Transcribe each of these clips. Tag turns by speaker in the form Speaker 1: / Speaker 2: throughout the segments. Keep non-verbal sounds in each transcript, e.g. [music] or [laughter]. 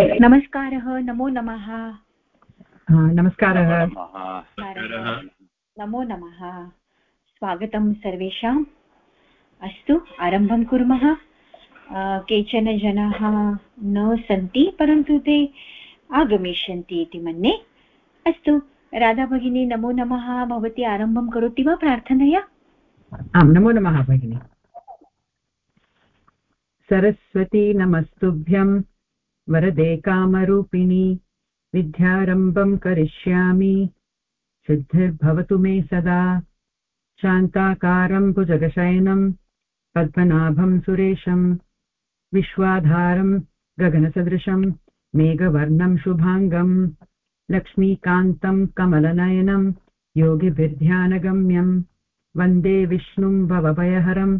Speaker 1: नमस्कारः नमो नमः।
Speaker 2: नमस्कारः।
Speaker 1: नमो नमः। स्वागतं सर्वेषाम्। अस्तु आरम्भं कुर्मः। केचन जनाः न सन्ति परन्तु ते आगमिष्यन्ति इति मन्ये। अस्तु राधा भगिनी नमो नमः। भवती आरम्भं करोति वा प्रार्थनया?
Speaker 2: आं नमो नमः भगिनी। सरस्वती नमस्तुभ्यं वरदे कामरूपिणी। विद्यारम्भं करिष्यामि। सिद्धिर्भवतु मे सदा। शान्ताकारं भुजगशयनं। पद्मनाभं सुरेशं। विश्वाधारं गगनसदृशं। मेघवर्णं शुभाङ्गं। लक्ष्मीकान्तं कमलनयनं। योगिभिर्ध्यानगम्यं वंदे विष्णुं भवभयहरं।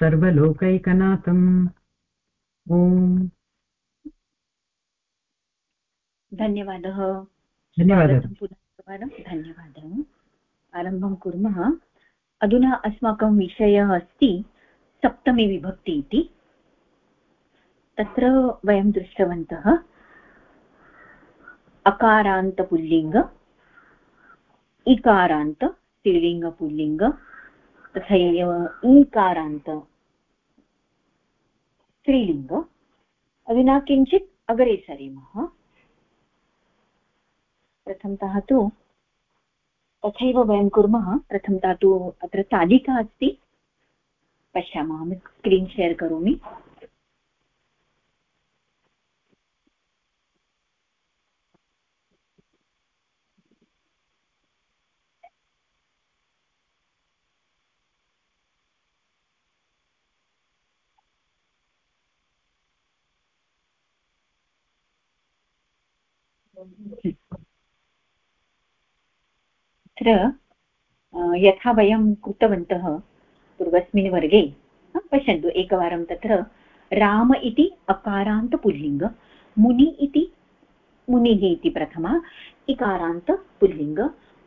Speaker 2: सर्वलोकैकनाथम्। ॐ
Speaker 1: धन्यवादः।
Speaker 2: धन्यवादः।
Speaker 1: धन्यवादः। आरम्भं कुर्मः। अधुना अस्माकं विषयः अस्ति सप्तमी विभक्ति इति। तत्र वयं दृष्टवन्तः अकारान्तपुल्लिङ्ग इकारान्त स्त्रीलिङ्गपुल्लिङ्ग तथैव ईकारान्त स्त्रीलिङ्ग। अधुना किञ्चित् अग्रे सरेमः। प्रथमतः तु तथैव वयं कुर्मः प्रथमतः तु अत्र तालिका अस्ति। पश्यामः स्क्रीन् शेर् करोमि। तत्र यथा वयं कृतवन्तः पूर्वस्मिन् वर्गे पश्यन्तु एकवारं तत्र राम इति अकारान्तपुल्लिङ्ग, मुनि इति मुनिः इति प्रथमा, इकारान्तपुल्लिङ्ग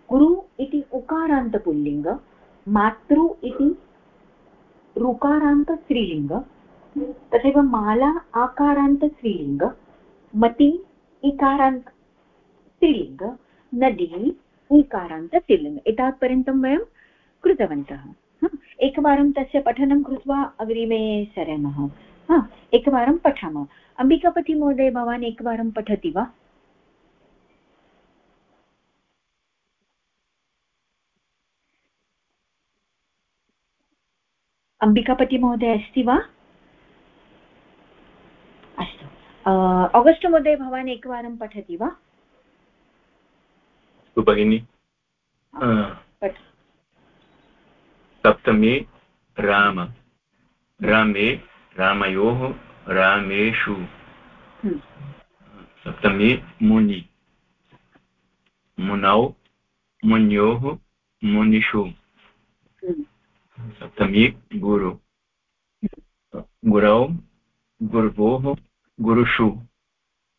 Speaker 1: गुरु इति उकारान्तपुल्लिङ्ग, मातृ इति ऋकारान्तस्त्रीलिङ्ग तथैव माला आकारान्तस्त्रीलिङ्ग, मति इकारान्त स्त्रीलिङ्ग नदी ईकारान्त स्त्रीलिङ्ग एतावत्पर्यन्तं वयं कृतवन्तः। एकवारं तस्य पठनं कृत्वा अग्रिमे सरेमः एकवारं पठामः। अम्बिकापतिमहोदय, भवान् एकवारं पठति वा? अम्बिकापतिमहोदय अस्ति वा? अस्तु। आगस्ट् महोदय, भवान् एकवारं पठति वा?
Speaker 3: अस्तु भगिनि सप्तमे राम। रामे रामयोः रामेषु। हम्म। सप्तमे मुनि। मुनौ मुन्योः मुनिषु। हम्म। सप्तमी गुरु। गुरौ गुर्वोः गुरुषु।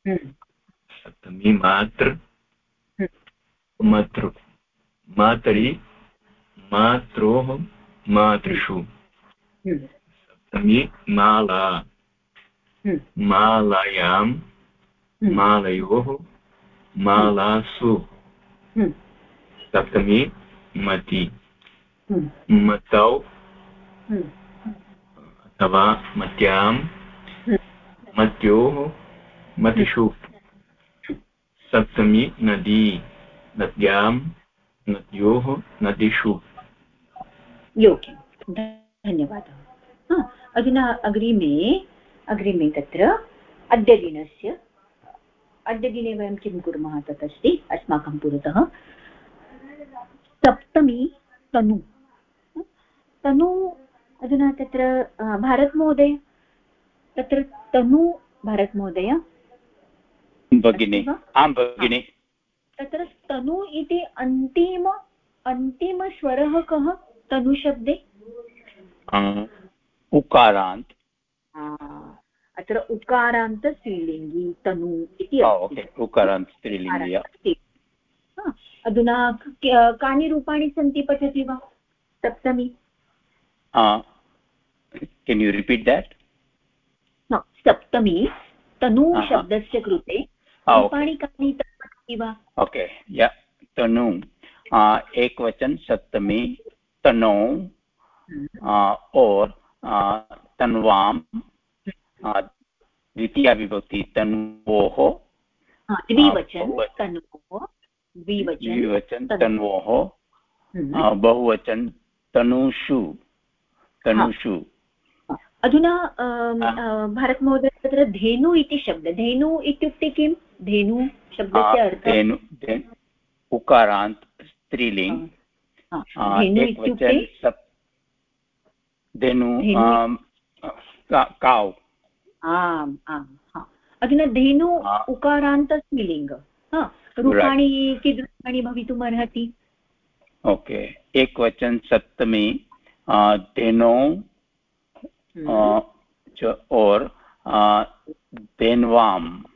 Speaker 3: हम्म। सप्तमी मातृ मातृ मातरि मात्रोः मातृषु। हम्म। सप्तमी माला। हम्म। मालायां हम्म। मालयोः मालासु। सप्तमी मति। मतौ। अथवा मत्यां। मत्योः मतिषु। सप्तमी नदी। नद्यां नद्योः नदीषु
Speaker 1: योग्यं धन्यवादः। अधुना अग्रिमे अग्रिमे तत्र अद्यदिनस्य अद्यदिने वयं किं कुर्मः तत् अस्ति अस्माकं पुरतः सप्तमी तनु। तनु अधुना तत्र भारतमहोदय तत्र तनु भारतमहोदय?
Speaker 4: भगिनि आं भगिनि।
Speaker 1: तत्र तनु इति अन्तिम अन्तिमस्वरः कः? तनुशब्दे?
Speaker 4: उकारान्त्।
Speaker 1: अत्र उकारान्त स्त्रीलिङ्गी तनु इति
Speaker 4: उकारान्त स्त्रीलिङ्गी
Speaker 1: अधुना कानि रूपाणि सन्ति पठति वा? सप्तमी।
Speaker 4: केन् यु रिपीट् देट्
Speaker 1: सप्तमी तनु शब्दस्य कृते रूपाणि कानि तन्वदति वा
Speaker 4: ओके या तनु आ, एकवचन सप्तमी तनौ आ, और आ, तन्वाम द्वितीया विभक्ति तन्वोः
Speaker 1: द्विवचन
Speaker 4: बहुवचन।
Speaker 1: द्विवचन
Speaker 4: तन्वोः
Speaker 1: हम्म।
Speaker 4: बहुवचन तनुषु तनुषु
Speaker 1: अधुना अम्,
Speaker 4: हा।
Speaker 1: अ, भारतमहोदय तत्र धेनु इति शब्दः धेनु इत्युक्ते किं धेनु शब्दस्य
Speaker 4: धेनु उकारान्त स्त्रीलिङ्ग्।
Speaker 1: हा, धेनु
Speaker 4: काव्।
Speaker 1: आम् आम् अधुना धेनु। उकारान्त स्त्रीलिङ्ग। हा रूपाणि कीदृशानि भवितुम् अर्हति?
Speaker 4: ओके एकवचन सप्तमी धेनौ च और आ, धेन्वाम्।
Speaker 1: हा,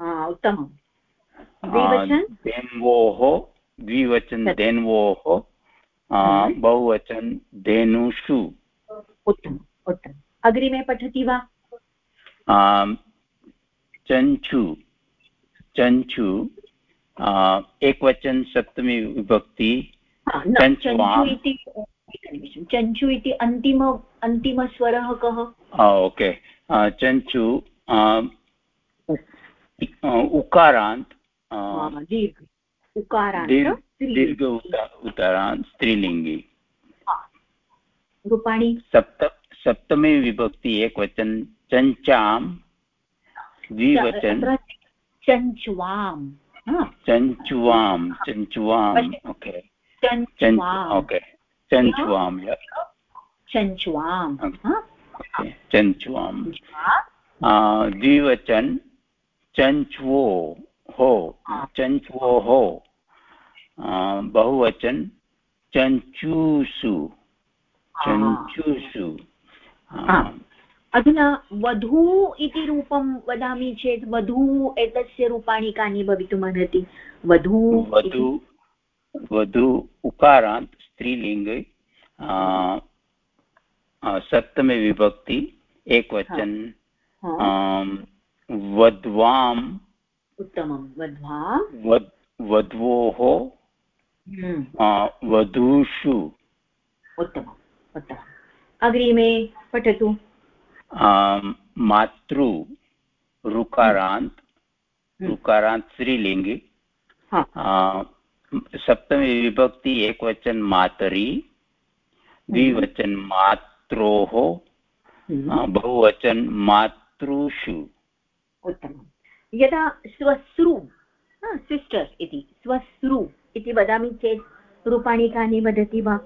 Speaker 1: उत्तमं द्विवचन?
Speaker 4: धेन्वोः द्विवचन
Speaker 1: हम्म।
Speaker 4: बहुवचन धेनुषु।
Speaker 1: उत्तमम् उत्तमम्। अग्रिमे पठति वा?
Speaker 4: चञ्चु चञ्चु एकवचन सप्तमी विभक्ति।
Speaker 1: चञ्चु इति एकनिमिषं चञ्चु इति अन्तिम अन्तिमस्वरः कः?
Speaker 4: ओके। चञ्चु उकारान्त् आ,
Speaker 1: दीर्घ उकारान्त स्त्रीलिङ्ग। रूपाणि?
Speaker 4: सप्त सप्तमी विभक्ति एकवचन चञ्चां द्विवचन।
Speaker 1: तत्र चञ्च्वां हा,
Speaker 4: चञ्चुवां चञ्चुवाम् ओके।
Speaker 1: चञ्च्वाम्
Speaker 4: ओके। चञ्चुवां
Speaker 1: चञ्च्वाम्. हा,
Speaker 4: चञ्चुवां
Speaker 1: चञ्च्वा,
Speaker 4: द्विवचन चञ्च्वो हो
Speaker 1: हा।
Speaker 4: चञ्च्वो हो बहुवचन चञ्चूसु
Speaker 1: हा।
Speaker 4: चञ्चूसु आ,
Speaker 1: हा। अधुना वधू इति रूपं वदामि चेत् वधू एतस्य रूपाणि कानि भवितुमर्हति वधू
Speaker 4: वधु वधु उकारान्त् स्त्रीलिङ्गे सप्तमे विभक्ति एकवचन वध्वाम्।
Speaker 1: उत्तमं। वध्वा
Speaker 4: वद् वध्वोः।
Speaker 1: हम्म,
Speaker 4: वधूषु।
Speaker 1: उत्तमम्। उत्तमम्। अग्रिमे पठतु।
Speaker 4: मातृ ऋकारान्त्
Speaker 1: हम्म,
Speaker 4: ऋकारान्त् स्त्रीलिङ्गे।
Speaker 1: हा,
Speaker 4: आ, सप्तमी विभक्ति एकवचन मातरि। द्विवचन मात्रोः।
Speaker 1: हम्म,
Speaker 4: बहुवचन मातृषु।
Speaker 1: उत्तमं यदा स्वश्रु सिस्टर्स् इति स्वश्रु इति वदामि चेत् रूपाणि कानि वदति वा?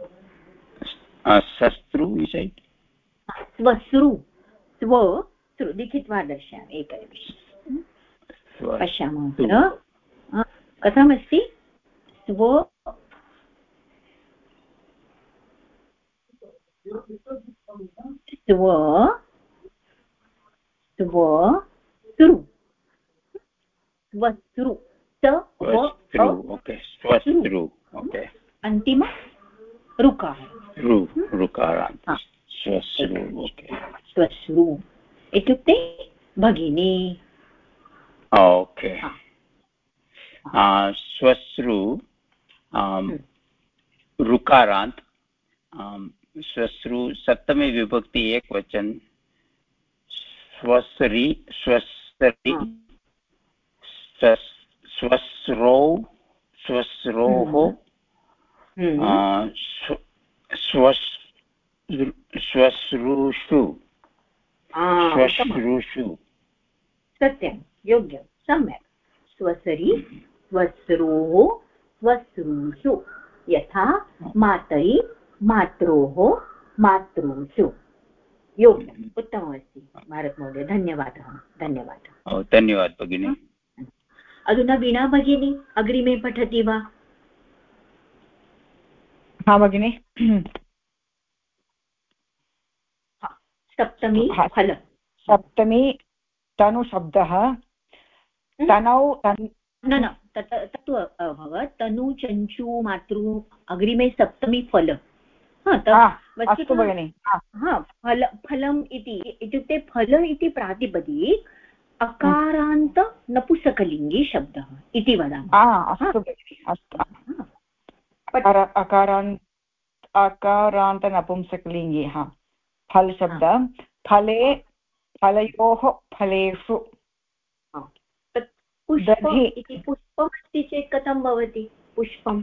Speaker 4: शस्त्रु
Speaker 1: स्वश्रु स्व लिखित्वा दर्शयामि एकनिमिषम् पश्यामः कथमस्ति? स्व स्व स्व श्रु स्वश्रु स व
Speaker 4: स्वस्त्रु ओके स्वस्त्रु ओके
Speaker 1: अन्तिम ऋकार। हा. स्वश्रु इत्युक्ते भगिनी।
Speaker 4: ओके
Speaker 1: हा.
Speaker 4: स्वश्रु आम्, ऋकारान्त् स्वश्रु सप्तमी विभक्ति एकवचन स्वसरि स्वसरि
Speaker 1: हा.
Speaker 4: स्वस्- स्वस्रौ स्वस्रोः स्वस् श्वश्रूषु। श्वश्रूषु
Speaker 1: सत्यं योग्यं सम्यक् स्वसरि स्वस्रोः स्वश्रूषु यथा मातरि मात्रोः मातृषु योग्यम् उत्तममस्ति भारतमहोदय धन्यवादः धन्यवादः।
Speaker 4: ओ, धन्यवादः भगिनी।
Speaker 1: अधुना वीणा भगिनी अग्रिमे पठति वा?
Speaker 5: हा भगिनि।
Speaker 1: सप्तमी
Speaker 5: हा।
Speaker 1: फल।
Speaker 5: सप्तमी तनुशब्दः। तनौ
Speaker 1: न न तत् तत्तु अभवत्। तनु चञ्चु मातृ अग्रिमे सप्तमी फल।
Speaker 5: अस्तु भगिनि.
Speaker 1: फल फलम् इति इत्युक्ते फल इति प्रातिपदिक अकारान्त नपुसकलिङ्गी शब्दः इति वदामः.
Speaker 5: अकारान्त अकारान्तनपुंसकलिङ्गी हा. फलशब्द फले फलयोः फलेषु.
Speaker 1: पुष्प इति पुष्पमस्ति चेत् कथं भवति? पुष्पं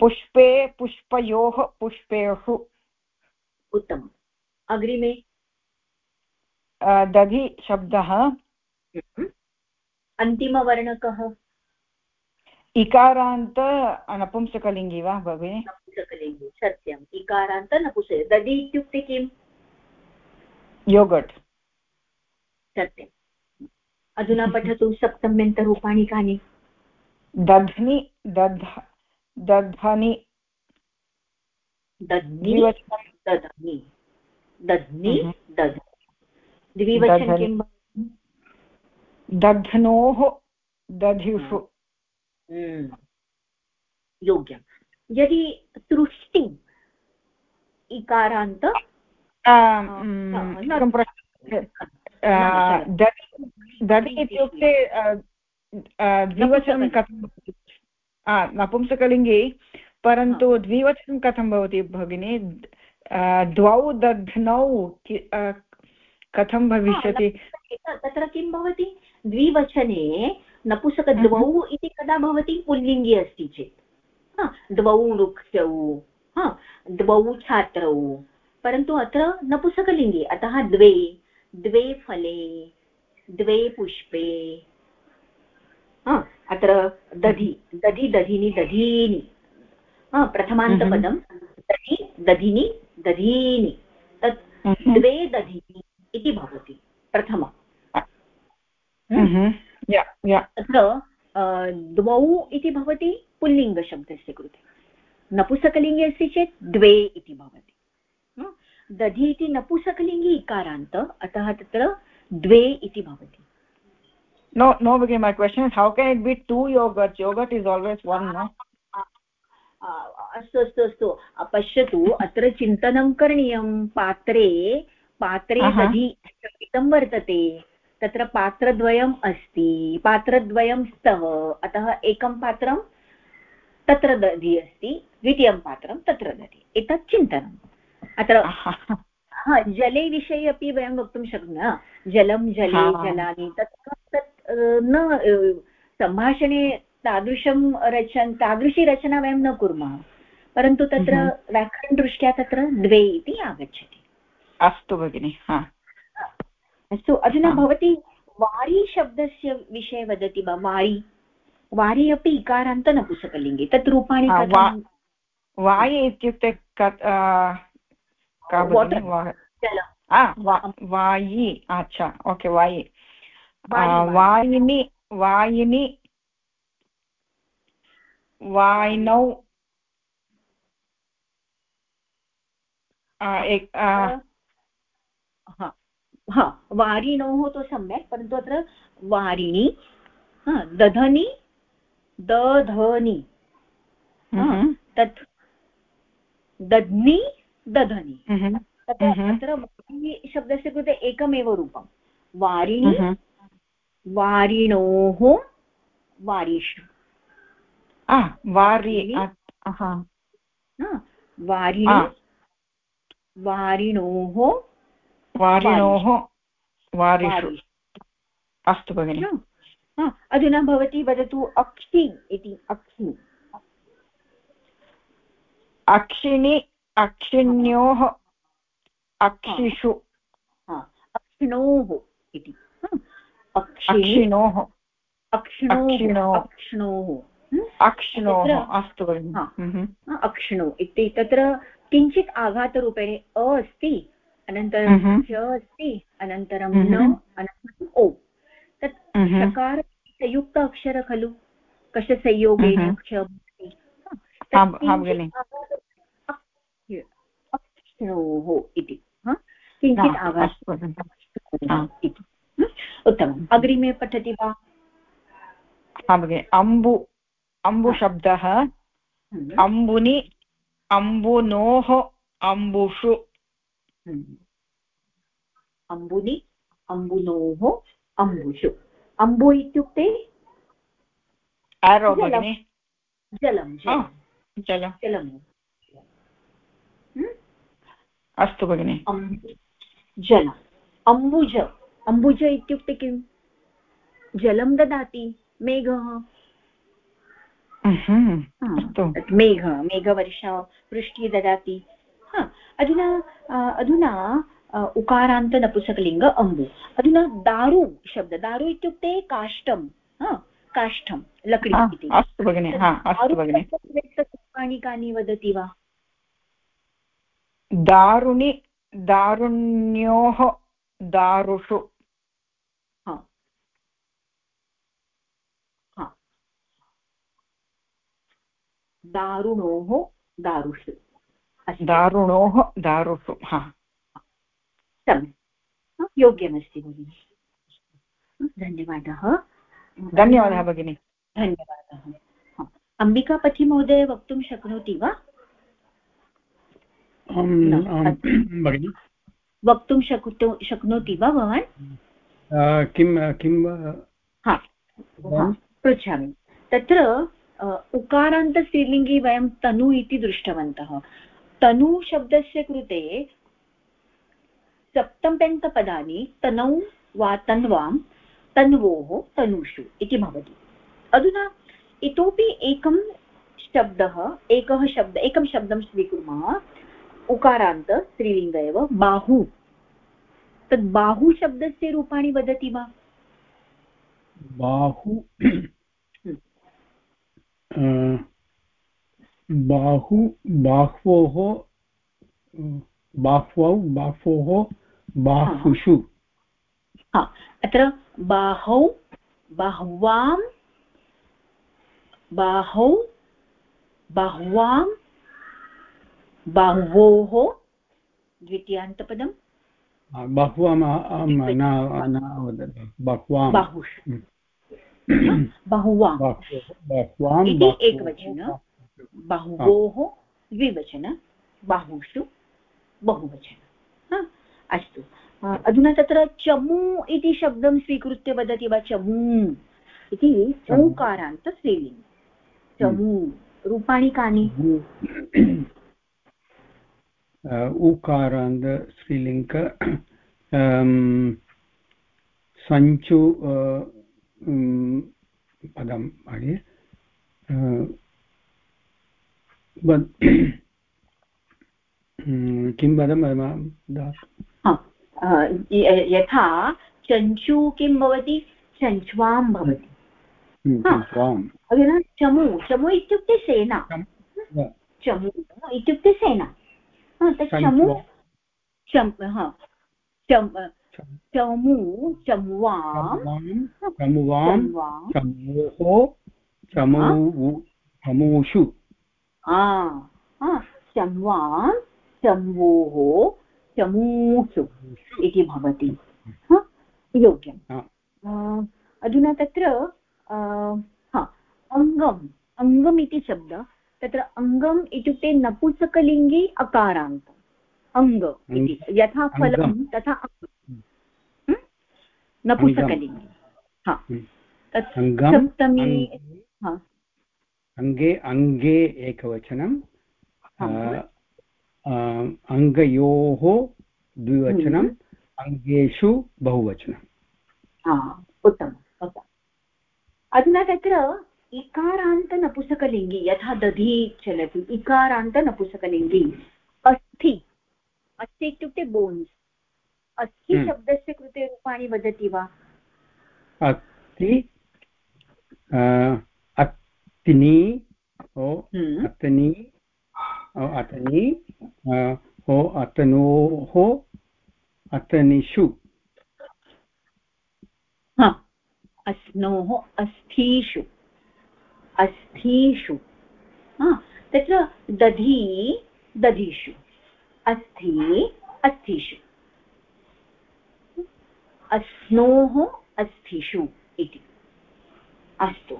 Speaker 5: पुष्पे पुष्पयोः पुष्पेषु।
Speaker 1: उत्तमम्। अग्रिमे।
Speaker 5: दधि शब्दः।
Speaker 1: हम्म। अन्तिमवर्णकः।
Speaker 5: इकारान्त नपुंसकलिङ्गि वा भगिनि?
Speaker 1: नपुंसकलिङ्गि सत्यम्। इकारान्त नपुंस दधि इत्युक्ते किम्?
Speaker 5: योगट्
Speaker 1: सत्यम्। अधुना पठतु सप्तम्यन्तरूपाणि कानि।
Speaker 5: दध्नि दध दध्नि
Speaker 1: दध्नि दध्नि दध्नि दध् द्विवचन किं
Speaker 5: दध्नोः दधिषु
Speaker 1: हम्म। योग्यं यदि तृष्टिम् इकारान्त
Speaker 5: दधि इत्युक्ते द्विवचनं कथं नपुंसकलिङ्गे परन्तु द्विवचनं कथं भवति भगिनि? द्वौ दध्नौ कथं भविष्यति?
Speaker 1: तत्र किं भवति? द्विवचने नपुसकद्वौ। इति कदा भवति? पुल्लिङ्गे अस्ति चेत्। द्वौ वृक्षौ द्वौ छात्रौ परन्तु अत्र नपुसकलिङ्गे अतः द्वे द्वे फले द्वे पुष्पे अत्र दधि दधि दधिनि दधीनि. प्रथमान्तपदं हम्म। दधि दधिनि दधीनि. तत् हम्म। द्वे दधिनि इति भवति प्रथमम् तत्र द्वौ इति भवति पुल्लिङ्गशब्दस्य कृते. नपुसकलिङ्गे अस्ति चेत् द्वे इति भवति. दधि इति नपुसकलिङ्गी इकारान्त अतः तत्र द्वे इति भवति.
Speaker 5: No no because my question is how can it be two yogurt yogurt is always one no?
Speaker 1: अस्तु अस्तु अस्तु पश्यतु अत्र चिन्तनं करणीयं. पात्रे पात्रे दधि स्थापितं वर्तते. तत्र पात्रद्वयम् अस्ति. पात्रद्वयं स्तः. अतः एकं पात्रं तत्र दधि अस्ति द्वितीयं पात्रं तत्र दधि एतत् चिन्तनम्. अत्र हा जले विषये अपि वयं वक्तुं शक्नुमः. जलं जले जलानि तत्र तत् न सम्भाषणे तादृशं रचन तादृशी रचना वयं न कुर्मः परन्तु तत्र व्याकरणदृष्ट्या तत्र द्वे इति आगच्छति।
Speaker 5: अस्तु भगिनि हा।
Speaker 1: अस्तु अधुना भवती वारी शब्दस्य विषये वदति वा? वारी। वारी अपि इकारान्त नपुसकलिङ्गे तत् रूपाणि
Speaker 5: वायि इत्युक्ते वायि अच्छा ओके वायि। वायिनि वायिनि वायिनौ
Speaker 1: हा वारिणोः तु सम्यक् परन्तु अत्र वारिणि दधनि दधनि तत् दध्नि दधनि। अत्र शब्दस्य कृते एकमेव रूपं। वारिणि वारिणोः वारिषु।
Speaker 5: वारिणि।
Speaker 1: वारिणि।
Speaker 5: वारिषु। अस्तु भगिनि।
Speaker 1: अधुना भवती वदतु अक्षि इति अक्षि
Speaker 5: अक्षिणि अक्षिण्योः अक्षिषु।
Speaker 1: अक्षिणोः इति।
Speaker 5: अक्षिणोः
Speaker 1: अक्षिणोः। अक्षिणोः
Speaker 5: अस्तु भगिनि।
Speaker 1: अक्षिणो। इति तत्र किञ्चित् आघातरूपेण अ अस्ति अनन्तरं च अस्ति अनन्तरं न अनन्तरम् ओ। तत् सकार संयुक्त अक्षर खलु? कषसंयोगेन क्ष अक्षिणोः इति। किञ्चित् आघात उत्तमम् अग्रिमे पठति वा
Speaker 5: अम्बु अम्बुशब्दः अम्बुनि अम्बुनोः अम्बुषु
Speaker 1: अम्बुनि अम्बुनोः अम्बुषु अम्बु इत्युक्ते
Speaker 5: भगिनि
Speaker 1: जलं
Speaker 5: जलं
Speaker 1: जलं
Speaker 5: अस्तु भगिनि
Speaker 1: जल अम्बुज अम्बुज इत्युक्ते किं? जलं ददाति मेघः। मेघ मेघवर्षा वृष्टिः ददाति। अधुना अधुना उकारान्त नपुसकलिङ्ग अम्बु। अधुना दारु शब्द दारु इत्युक्ते काष्ठं काष्ठं लकडी इति।
Speaker 5: भगिनि
Speaker 1: कानि वदति वा?
Speaker 5: दारुणि दारुण्योः दारुषु
Speaker 1: दारुणोः दारुषु।
Speaker 5: दारुणोः दारुषु हा।
Speaker 1: सम्यक्। योग्यमस्ति भगिनि। धन्यवादः।
Speaker 5: धन्यवादः भगिनि।
Speaker 1: धन्यवादः। अम्बिकापतिमहोदय वक्तुं शक्नोति वा? वक्तुं शक्तो शक्नोति वा भवान्?
Speaker 6: किं किं
Speaker 1: पृच्छामि। तत्र उकारान्तस्त्रीलिङ्गी वयं तनु इति दृष्टवन्तः। तनु शब्दस्य कृते सप्तम्यन्तपदानि तनौ वा तन्वां, तन्वोः तनुषु इति भवति। अधुना इतोपि एकं शब्दः, एकः शब्द, एकं शब्दं स्वीकुर्मः। उकारान्त स्त्रीलिङ्ग एव बाहु। तद् बाहु शब्दस्य रूपाणि वदति वा?
Speaker 6: बाहु बाहु बाह्वोः बाह्वौ बाह्वोः बाहुषु
Speaker 1: अत्र बाहौ बाह्वां बाहौ बाह्वां बाह्वोः द्वितीयान्तपदं।
Speaker 6: बह्वां बह्वां।
Speaker 1: बाहुषु बहुवाम् इति एकवचन। बहुवोः द्विवचन। बाहुषु बहुवचन। अस्तु। अधुना तत्र चमू इति शब्दं स्वीकृत्य वदति वा चमू? इति ऊकारान्त स्त्रीलिङ्ग् चमू। रूपाणि कानि?
Speaker 6: ऊकारान्त स्त्रीलिङ्ग सञ्चु पदं महोदय [clears throat] किं वदं
Speaker 1: यथा चञ्चू किं भवति? चञ्च्वां भवति। अधुना चमु चमु इत्युक्ते सेना। चमु इत्युक्ते सेना। तत् चमु चम् चमु चमुवां
Speaker 6: चमुवां चमोः चमूषु
Speaker 1: चम्वां चम्वोः चमूषु इति भवति। योग्यम्। अधुना तत्र अङ्गम्। अङ्गम् इति शब्द। तत्र अङ्गम् इत्युक्ते नपुंसकलिङ्गी अकारान्त। अङ्ग इति यथा फलं तथा नपुंसकलिङ्गे। सप्तमी
Speaker 6: अङ्गे। अङ्गे एकवचनं। अङ्गयोः द्विवचनम् अङ्गेषु बहुवचनम्
Speaker 1: उत्तमम् उत्तमम्। अधुना तत्र इकारान्तनपुसकलिङ्गि यथा दधि चलति इकारान्तनपुसकलिङ्गि अस्थि। अस्थि इत्युक्ते बोन्स् अस्थि हम्म। शब्दस्य कृते रूपाणि वदति वा?
Speaker 6: अस्ति अत्नि ओ हम्म। अतनि अतनि ओ अतनोः अतनिषु.
Speaker 1: अस्नोः अस्थिषु. अस्थिषु. तत्र दधि दधिषु. अस्थि अस्थिषु। अस्नोः अस्थिषु इति। अस्तु।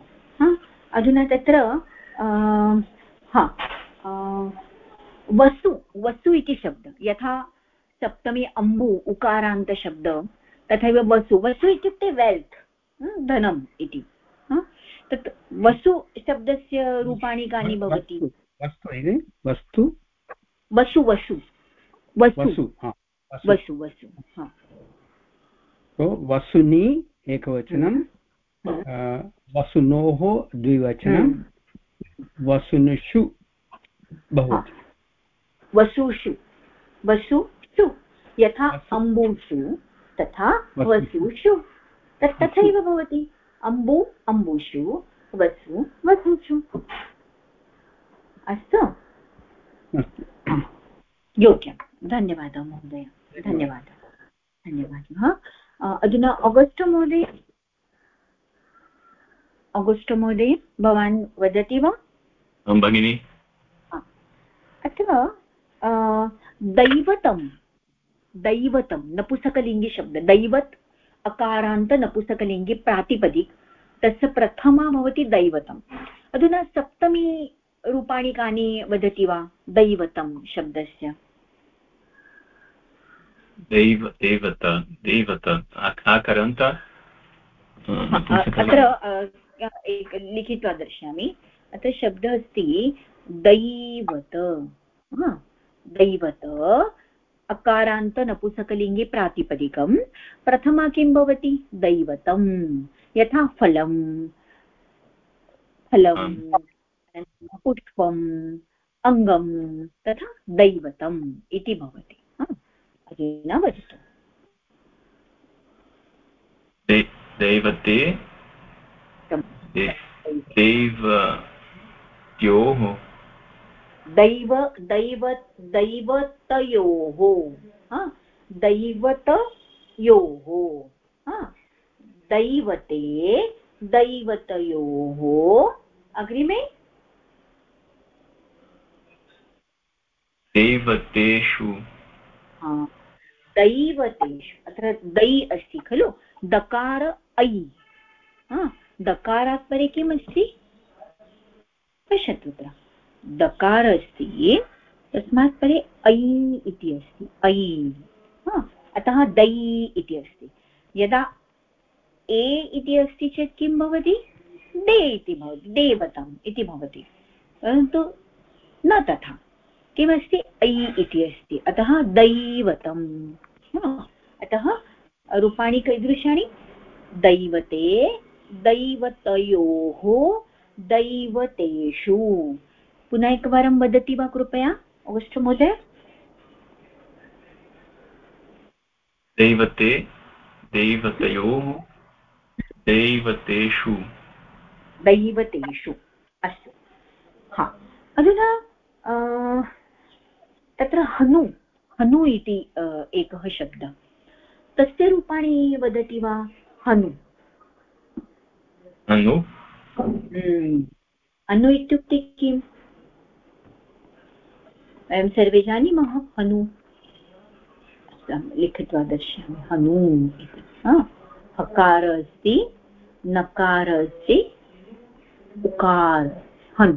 Speaker 1: अधुना तत्र हा वसु वसु इति शब्द। यथा सप्तमी अम्बु उकारान्तशब्द तथैव वसु वसु इत्युक्ते वेल्त् धनम् इति। तत् वसु शब्दस्य रूपाणि कानि भवति?
Speaker 6: वस्तु
Speaker 1: वसु वसु वसु। वसु वसु।
Speaker 6: वसुनि एकवचनं वसुनोः द्विवचनं वसुनुषु भवति।
Speaker 1: वसुषु वसुषु यथा अम्बुषु तथा वसुषु। तत् तथैव भवति। अम्बु अम्बुषु वसु वसुषु। अस्तु। योग्यं धन्यवादः महोदय। धन्यवादः। धन्यवादः। अधुना अगस्ट् महोदय अगस्ट् महोदय भवान् वदति वा?
Speaker 3: भगिनि।
Speaker 1: अत्र दैवतं दैवतं नपुसकलिङ्गिशब्द दैवत् अकारान्त नपुसकलिङ्गि प्रातिपदिक तस्य प्रथमा भवति दैवतम्। अधुना सप्तमी रूपाणि कानि वदति वा? दैवतं शब्दस्य।
Speaker 3: दैव देवत देवत आकरन्त
Speaker 1: अत्र लिखित्वा दर्शयामि अत्र शब्दः अस्ति दैवत दैवत अकारान्त नपुसकलिङ्गे प्रातिपदिकं प्रथमा किं भवति दैवतं यथा फलं फलं पुष्पम् अङ्गं तथा दैवतम् इति भवति अधुना वदतु
Speaker 3: दैवते दैवत्योः
Speaker 1: दैव दैव दैवतयोः दैवतयोः दैवते दैवतयोः अग्रिमे
Speaker 3: दैवतेषु
Speaker 1: दैवतेषु अत्र दै अस्ति, खलु? दकार ऐ। दकारात् परे किम् अस्ति? पश्यतु अत्र। दकार अस्ति, तस्मात् परे ऐ इति अस्ति, ऐ। अतः दै इति अस्ति। यदा ए इति अस्ति चेत् किं भवति? दे इति भवति, देवतम् इति भवति। परन्तु न तथा। किमस्ति? ऐ इति अस्ति। अतः दैवतम्। अतः रूपाणि कीदृशानि दैवते दैवतयोः दैवतेषु. पुनः एकवारं वदति वा कृपया अवश्य महोदय?
Speaker 3: दैवते दैवतयोः दैवतेषु.
Speaker 1: दैवतेषु अस्तु. हा. अधुना तत्र हनु हनु इति एकः शब्दः। तस्य रूपाणि वदति वा? हनु।
Speaker 3: हनु?
Speaker 1: हम्म। अनु इत्युक्ते किम्? वयं सर्वे जानीमः हनु। लिखित्वा दर्शयामि। हनु इति। हकार अस्ति नकार अस्ति उकार। हनु।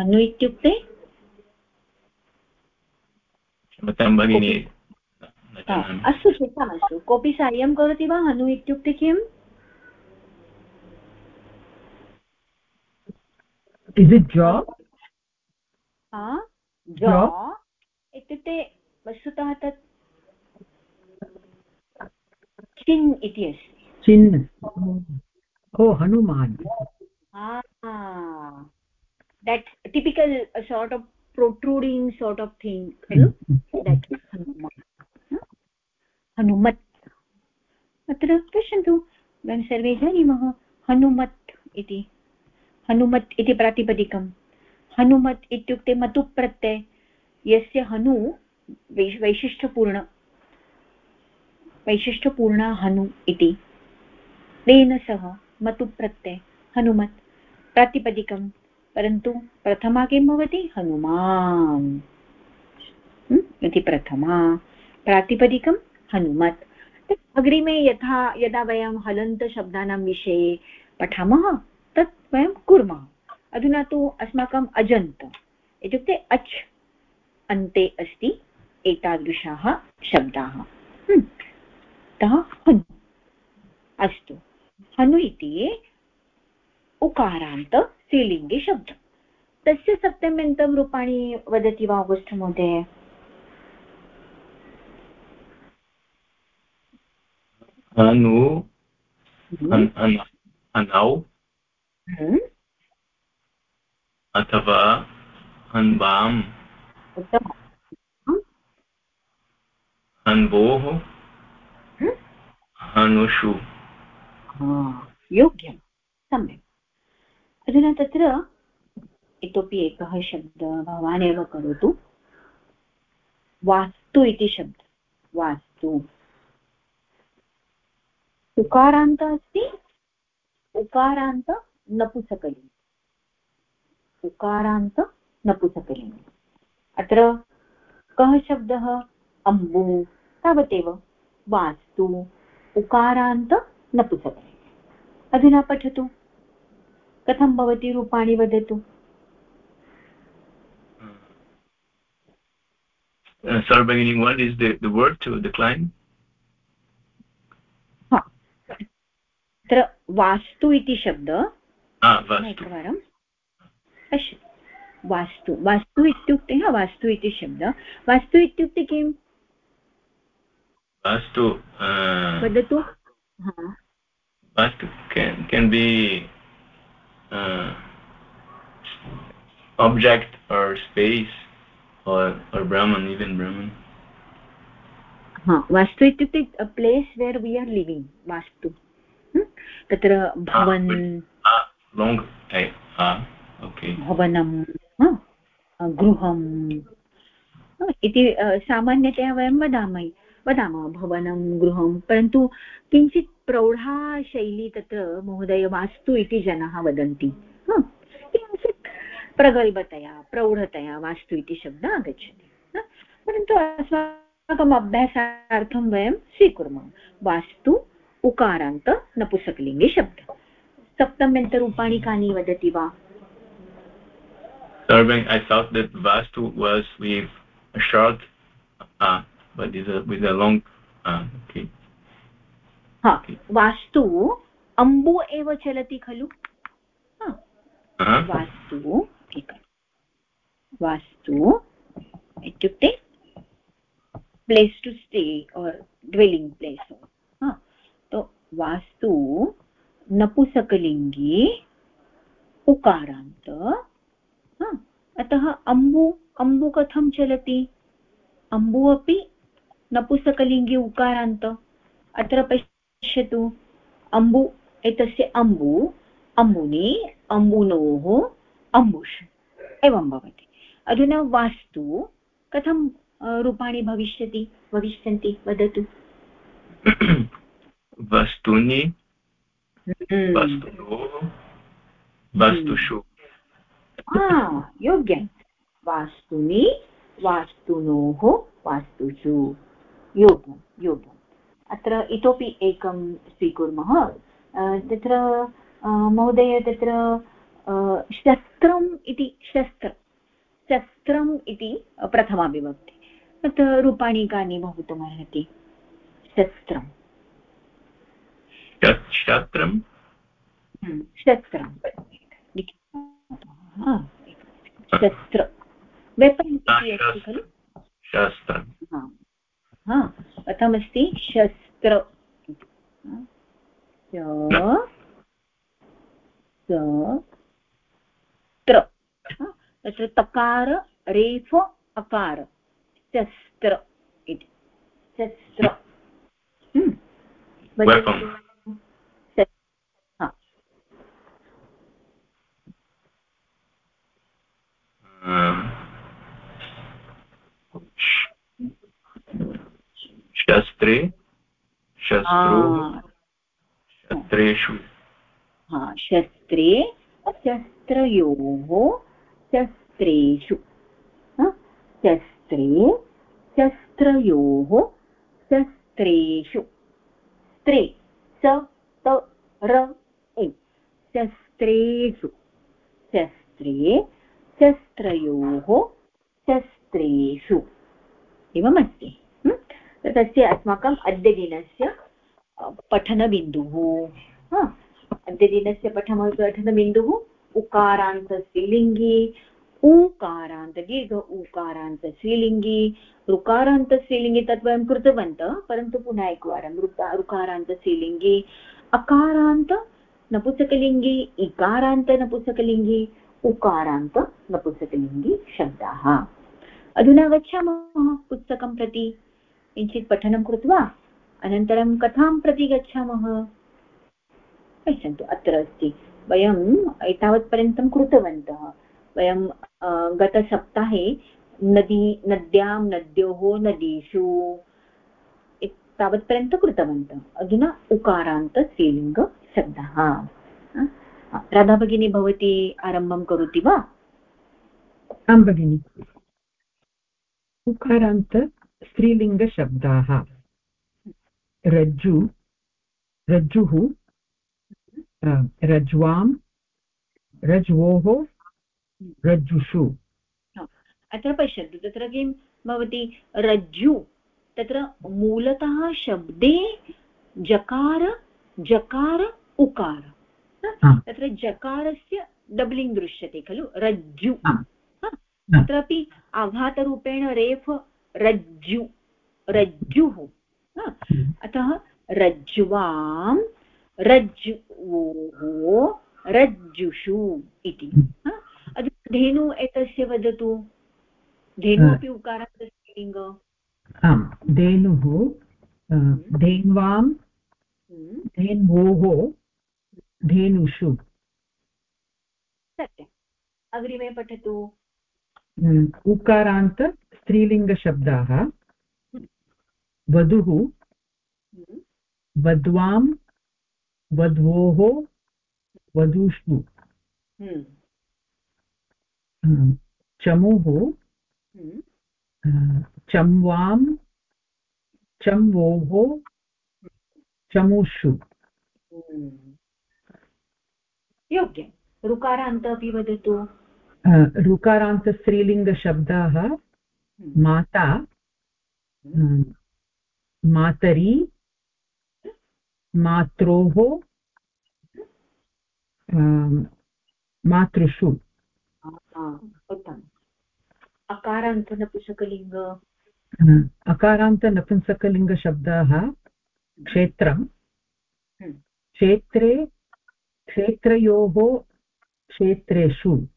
Speaker 1: हनु इत्युक्ते? अस्तु चिन्ता मास्तु कोऽपि साहाय्यं करोति वा? हनु इत्युक्ते किम्? जॉ इत्युक्ते वस्तुतः तत् चिन् इति अस्ति।
Speaker 5: चिन्। ओ Hanuman.
Speaker 1: that typical uh, sort of protruding sort of thing. खलु that हनुमत् अत्र पश्यन्तु वयं सर्वे जानीमः हनुमत् इति। हनुमत् इति प्रातिपदिकं हनुमत् इत्युक्ते मतु प्रत्यय यस्य हनु वैशिष्ट्यपूर्ण। वैशिष्ट्यपूर्णा हनु इति। तेन सह मतु प्रत्यय हनुमत्। प्रातिपदिकं परन्तु प्रथमा किं भवति? हनुमान्। इति प्रथमा। प्रातिपदिकं हनुमत्। अग्रिमे यथा, यदा वयं हलन्तशब्दानां विषये पठामः, तत् वयं कुर्मः। अधुना तु अस्माकम् अजन्त। इत्युक्ते अच् अन्ते अस्ति एतादृशाः शब्दाः। अस्तु। हनु इति उकारान्त स्त्रीलिङ्गे शब्दः तस्य सप्तम्यन्तं रूपाणि वदति वा अगस्ट् महोदय
Speaker 3: अनु। अनौ। अथवा।
Speaker 1: योग्यं सम्यक् अधुना तत्र इतोपि एकः शब्दः भवान् एव करोतु। वास्तु इति शब्दः। वास्तु। उकारान्त अस्ति, उकारान्त नपुसकलिङ्गि। उकारान्त नपुसकलिङ्गि। अत्र कः शब्दः? अम्बु, तावदेव। वास्तु, उकारान्त नपुसकलिङ्गि। अधुना पठतु। कथं भवति रूपाणि वदतु?
Speaker 3: Uh, sir, beginning what is the, the word to decline?
Speaker 1: तत्र वास्तु इति शब्द
Speaker 3: एकवारं.
Speaker 1: पश्यतु वास्तु वास्तु इत्युक्ते वास्तु इति शब्द. वास्तु इत्युक्ते किम्?
Speaker 3: वास्तु
Speaker 1: वदतु.
Speaker 3: Vastu can be object or space or or brahman even brahman
Speaker 1: vastu ityukte a place where we are living vastu तत्र भवन्
Speaker 3: लोङ्ग्
Speaker 1: भवनं गृहम् इति सामान्यतया वयं वदामः वदामः भवनं गृहं परन्तु किञ्चित् प्रौढा शैली तत्र महोदय वास्तु इति जनाः वदन्ति। किञ्चित् प्रगल्भतया प्रौढतया वास्तु इति शब्दः आगच्छति। परन्तु अस्माकम् अभ्यासार्थं वयं स्वीकुर्मः। वास्तु उकारान्त नपुसकलिङ्गे शब्द। सप्तम्यन्तरूपाणि कानि वदति वा?
Speaker 3: Serving, I thought that Vastu was with a short, uh, but with a, with a long, uh, okay.
Speaker 1: हा वास्तु अम्बु एव चलति खलु? वास्तु वास्तु इत्युक्ते place to stay or dwelling place तो वास्तु नपुसकलिङ्गे उकारान्त अतः अम्बु अम्बु कथं चलति? अम्बु अपि नपुसकलिङ्गे उकारान्त अत्र पश्यतु। अम्बु एतस्य अम्बु अम्बुनि अम्बुनोः अम्बुष् एवं भवति। अधुना वास्तु कथं रूपाणि भविष्यति भविष्यन्ति वदतु। [coughs]
Speaker 3: वस्तूनि वस्तुषु।
Speaker 1: योग्यं। वास्तुनि वास्तुनोः वास्तुषु। योग्यं योग्यम् अत्र इतोपि एकं स्वीकुर्मः। तत्र महोदय तत्र शस्त्रम् इति शस्त्र शस्त्रम् इति प्रथमाविभक्ति तत् रूपाणि कानि भवितुमर्हति? शस्त्रम्।
Speaker 3: क्षत्रं
Speaker 1: क्षत्रं शस्त्र। वेपन् इति अस्ति खलु?
Speaker 3: शास्त्रं
Speaker 1: कथमस्ति शस्त्र तत्र तकार रेफ अकार शस्त्र इति शस्त्र
Speaker 3: शस्त्रे
Speaker 1: हा शस्त्रे शस्त्रयोः शस्त्रेषु। शस्त्रे शस्त्रयोः शस्त्रेषु। स्त्रे स, त, र, ए, शस्त्रेषु। शस्त्रे शस्त्रयोः शस्त्रेषु। एवमस्ति। तस्य अस्माकम् अद्यदिनस्य पठनबिन्दुः। अद्यदिनस्य पठन, पठनबिन्दुः उकारान्तस्य लिङ्गि ऊकारान्त दीर्घ ऊकारान्तस्य लिङ्गि। ऋकारान्तस्य लिङ्गि तत् वयं कृतवन्तः, परन्तु पुनः एकवारं ऋकारान्तस्य लिङ्गि, अकारान्त, नपुंसकलिङ्गि, इकारान्त, नपुंसकलिङ्गि, उकारान्त, नपुंसकलिङ्गि शब्दाः। अधुना गच्छामः पुस्तकं प्रति। किञ्चित् पठनं कृत्वा अनन्तरं कथां प्रति गच्छामः? पश्यन्तु, अत्र अस्ति। वयम् एतावत्पर्यन्तं कृतवन्तः। वयं गतसप्ताहे नदी, नद्यां, नद्योः, नदीषु तावत्पर्यन्तं कृतवन्तः। अधुना उकारान्त स्त्रीलिङ्गशब्दः राधा भगिनी भवती आरम्भं करोति वा?
Speaker 2: आं भगिनि उकारान्त स्त्रीलिङ्गशब्दाः। रज्जु रज्जुः रज्वां रज्वोः रज्जुषु।
Speaker 1: अत्र पश्यतु तत्र किं भवति? रज्जु तत्र मूलतः शब्दे जकार जकार उकार। तत्र जकारस्य डब्लिङ्ग् दृश्यते खलु? रज्जु। तत्रापि आघातरूपेण रेफ रज्जु रज्जुः। अतः रज्ज्वां रज्जुवोः रज्जुषु इति। अधुना धेनु एतस्य वदतु। धेनु अपि उकारान्तस्य लिङ्ग।
Speaker 2: आम् धेनुः धेन्वां हम्म। धेन्वोः धेनुषु।
Speaker 1: सत्यम्। अग्रिमे पठतु।
Speaker 2: हम्म, उकारान्त स्त्रीलिङ्गशब्दाः वधुः। वध्वां वध्वोः वधूषु चमुः चम्वां चम्वोः चमुषु
Speaker 1: योग्यं ऋकारान्त अपि वदतु
Speaker 2: ऋकारान्तस्त्रीलिङ्गशब्दाः माता मातरी मात्रोः मातृषु।
Speaker 1: अकारान्तनपुंसकलिङ्ग।
Speaker 2: अकारान्तनपुंसकलिङ्गशब्दाः क्षेत्रं हम्म। क्षेत्रे क्षेत्रयोः क्षेत्रेषु। हम्म।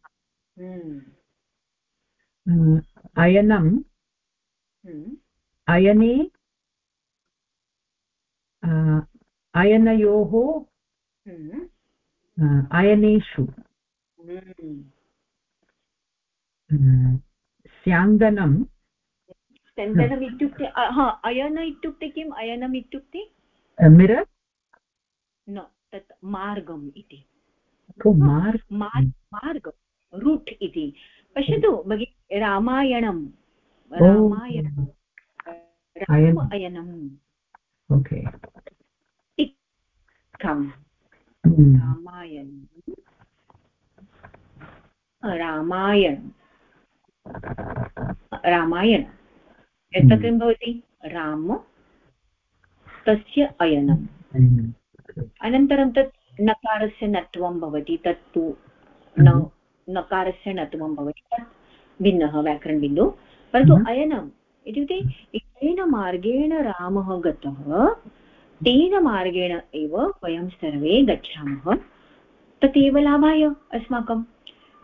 Speaker 2: अयनम्। हम्म। अयने अयनयोः अयनेषु। स्यान्दनं
Speaker 1: स्यन्दनम्। इत्युक्ते हा अयन इत्युक्ते किम्? अयनम् इत्युक्ते?
Speaker 2: मिर?
Speaker 1: न तत् मार्गम् इति।
Speaker 2: मार्ग।
Speaker 1: रूट् इति। पश्यतु भगिनि रामायणं। रामायणम्। अयनम्
Speaker 2: ओके
Speaker 1: रामायण रामायण रामायण यत्र किं। भवति? राम तस्य अयनम्। अनन्तरं तत् नकारस्य नत्वं भवति तत्तु न हम्म। नकारस्य नत्वं भवति तत् भिन्नः व्याकरणबिन्दु। परन्तु हम्म। अयनम् इत्युक्ते येन मार्गेण रामः गतः तेन मार्गेण एव वयं सर्वे गच्छामः। तदेव लाभाय अस्माकं।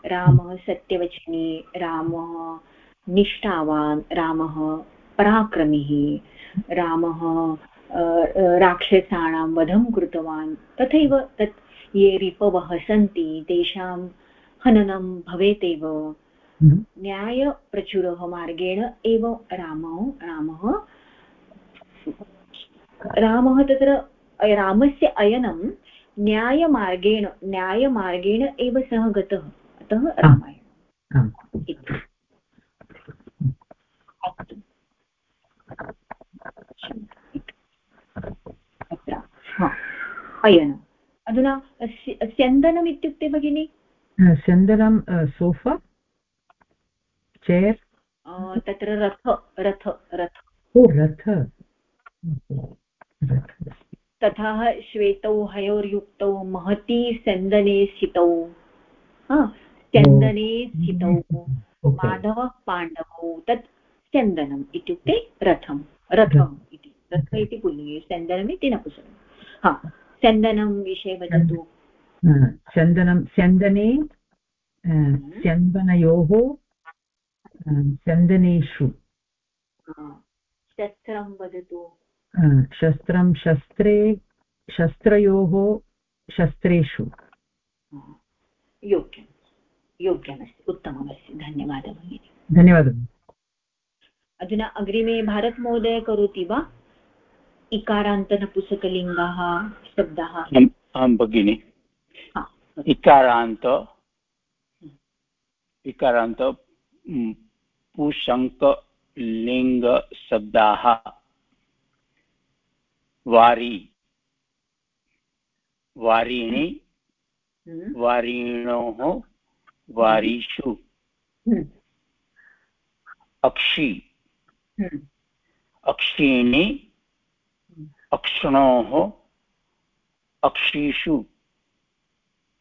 Speaker 1: रामः सत्यवचने रामः निष्ठावान् रामः पराक्रमिः रामः राक्षसाणां वधं कृतवान्। तथैव तत् ये रिपवः सन्ति तेषां हननं भवेत् एव हम्म। न्यायप्रचुरः मार्गेण एव रामः रामः। रामः तत्र रामस्य अयनं न्यायमार्गेण न्यायमार्गेण एव सः गतः। अतः रामायणम् अस्तु अयनम्। अधुना स्यन्दनम् इत्युक्ते भगिनि?
Speaker 2: स्यन्दनं सोफा चेर्।
Speaker 1: तत्र रथ रथ रथ।
Speaker 2: ओ रथ।
Speaker 1: तथा श्वेतौ हयोर्युक्तौ महती स्यन्दने स्थितौ स्यन्दने स्थितौ माधवः पाण्डवौ। तत् स्यन्दनम् इत्युक्ते रथं रथम् इति। रथ इति पुल्लिङ्गे स्यन्दनम् इति नपुंसकं हा स्यन्दनं विषये वदतु।
Speaker 5: स्यन्दनं स्यन्दने स्यन्दनयोः स्यन्दनेषु
Speaker 1: शस्त्रं वदतु
Speaker 5: शस्त्रं शस्त्रे शस्त्रयोः शस्त्रेषु
Speaker 1: योग्यं योग्यमस्ति उत्तममस्ति धन्यवादः भगिनि
Speaker 5: धन्यवादः
Speaker 1: अधुना अग्रिमे भारतमहोदय करोति वा इकारान्तनपुसकलिङ्गाः शब्दाः
Speaker 4: अहं भगिनि इकारान्त इकारान्त पुशङ्कलिङ्गशब्दाः वारी। वारिणि। हम्म। वारिणोः वारीषु। हम्म। अक्षि। हम्म। अक्षीणि। अक्षणोः अक्षीषु।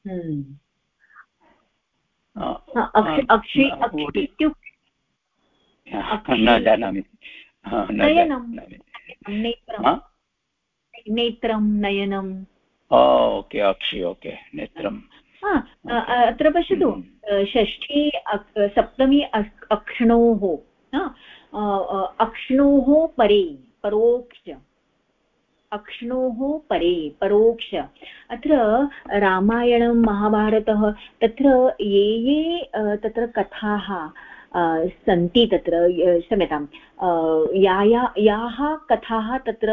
Speaker 1: न जानामि। नेत्रं नयनम्।
Speaker 4: Okay अक्षि okay नेत्रम्।
Speaker 1: अत्र पश्यतु हम्म। षष्ठी सप्तमी अक्ष्णोः अक्ष्णोः परे परोक्ष। अक्ष्णोः परे, परोक्ष। अत्र रामायणं, महाभारतः, तत्र ये ये तत्र कथाः सन्ति तत्र क्षम्यतां या या, याः कथाः तत्र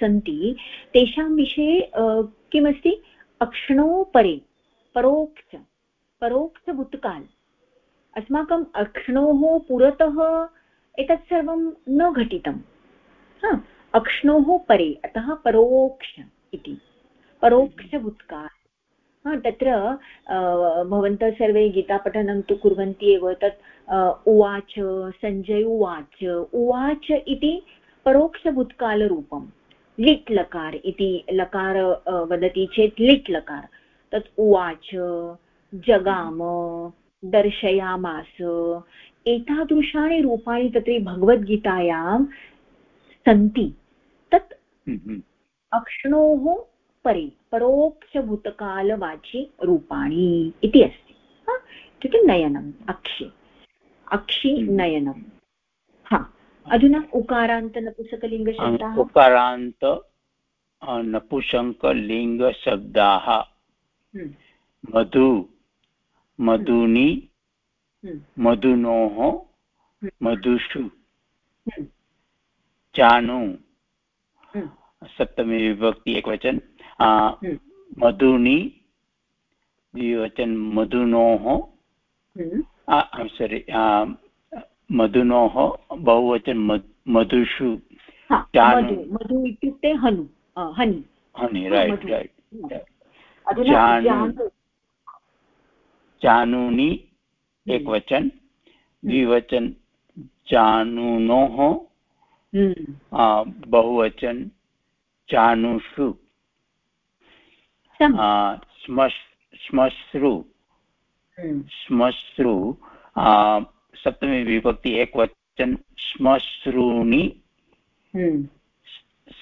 Speaker 1: सन्ति, तेषां विषये किमस्ति? अक्ष्णो परे परोक्ष परोक्षभूतकाल अस्माकम् अक्ष्णोः पुरतः एतत् सर्वं न घटितं हा अक्ष्णोः परे, अतः परोक्ष इति। परोक्षभूतकाल हा, तत्र भवन्तः सर्वे गीतापठनं तु कुर्वन्ति एव, तत् उवाच, सञ्जय उवाच। उवाच इति परोक्षभूतकालरूपं लिट् लकार इति लकार वदति चेत् लिट् लकार। तत् उवाच, जगाम, दर्शयामास। एतादृशानि रूपाणि तत्र भगवद्गीतायां सन्ति। अक्ष्णोः परे परोक्षभूतकालवाचि रूपाणि इति अस्ति। इत्युक्ते नयनम् अक्षि। अक्षि हम्म। नयनम्। हा। अधुना उकारान्त नपुंसकलिङ्गशब्दाः
Speaker 4: उकारान्त नपुंसकलिङ्गशब्दाः हम्म। मधु मधुनि हम्म। मधुनोः मधुषु। चानु। सप्तमी विभक्ति एकवचन हम्म। मधुनि द्विवचन मधुनोः सोरि। मधुनोः बहुवचन मधुषु
Speaker 1: मधु इत्युक्ते हनु हनि।
Speaker 4: हनि रैट् रैट् जानूनि। एकवचन द्विवचन जानूनोः बहुवचन चानुषु। श्मश्रु श्मश्रु सप्तमी विभक्ति एकवचन श्मश्रूणि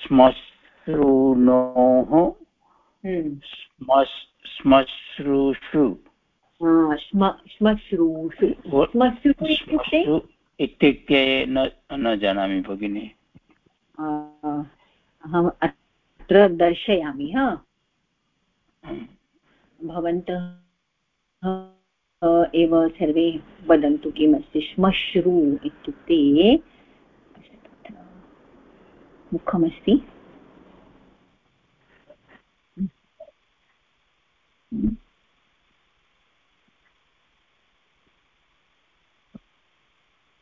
Speaker 4: श्मश्रूणोः श्मश्रुषु
Speaker 1: श्मश्रुषु
Speaker 4: इत्युक्ते न न जानामि भगिनि।
Speaker 1: अहम् अत्र दर्शयामि हा? भवन्तः एव सर्वे वदन्तु किमस्ति श्मश्रु इत्युक्ते मुखमस्ति।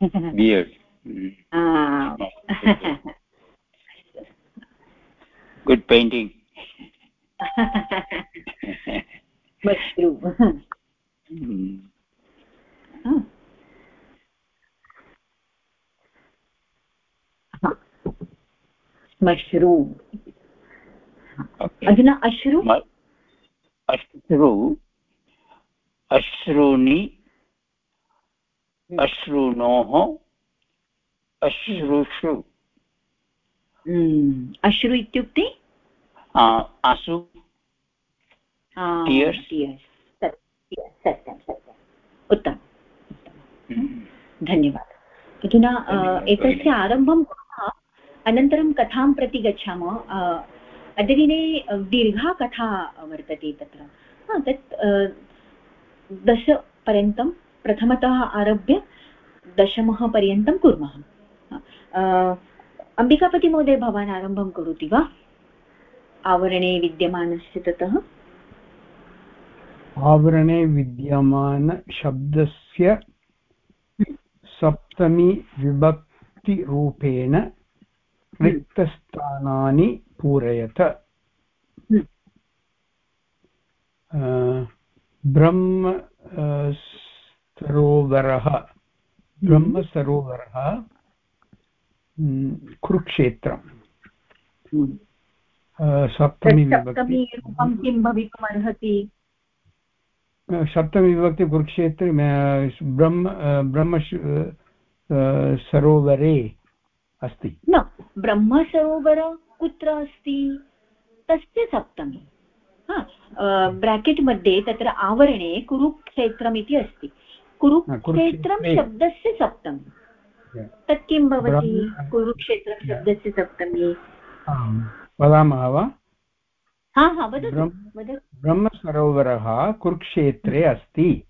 Speaker 1: [laughs]
Speaker 4: बियर्ड्
Speaker 1: हम्म। किमस्ति
Speaker 4: बियर्ड् गुड् पेण्टिङ्ग्
Speaker 1: मश्रू मश्रू अधुना अश्रु
Speaker 4: अश्रु अश्रूणि अश्रुणोः अश्रुषु।
Speaker 1: हम्म, अश्रु इत्युक्ते?
Speaker 4: आसु
Speaker 1: सत्यं सत्यम् उत्तमम् हम्म। धन्यवादः। अधुना एतस्य आरम्भं कुर्मः अनन्तरं कथां प्रति गच्छामः? अद्यदिने दीर्घा कथा वर्तते तत्र। तत् दशपर्यन्तं प्रथमतः आरभ्य दशमः पर्यन्तं कुर्मः। अम्बिकापतिमहोदय भवान् आरम्भं करोति वा? आवरणे विद्यमानस्य ततः।
Speaker 6: आवरणे विद्यमानशब्दस्य सप्तमी विभक्तिरूपेण रिक्तस्थानानि पूरयत। ब्रह्म सरोवरः ब्रह्मसरोवरः कुरुक्षेत्रम्। सप्तमी विभक्ति।
Speaker 1: किं भवितुमर्हति
Speaker 6: सप्तमीविभक्ति कुरुक्षेत्रे ब्रह्म ब्रह्म सरोवरे अस्ति।
Speaker 1: न ब्रह्मसरोवर कुत्र अस्ति? तस्य सप्तमी। ब्राकेट् मध्ये तत्र आवरणे कुरुक्षेत्रम् इति अस्ति। कुरुक्षेत्रं शब्दस्य सप्तमी। तत् किं भवति? कुरुक्षेत्रं शब्दस्य सप्तमी।
Speaker 6: वदामः वा?
Speaker 1: हा हा वदतु
Speaker 6: ब्रह्मसरोवरः कुरुक्षेत्रे अस्ति।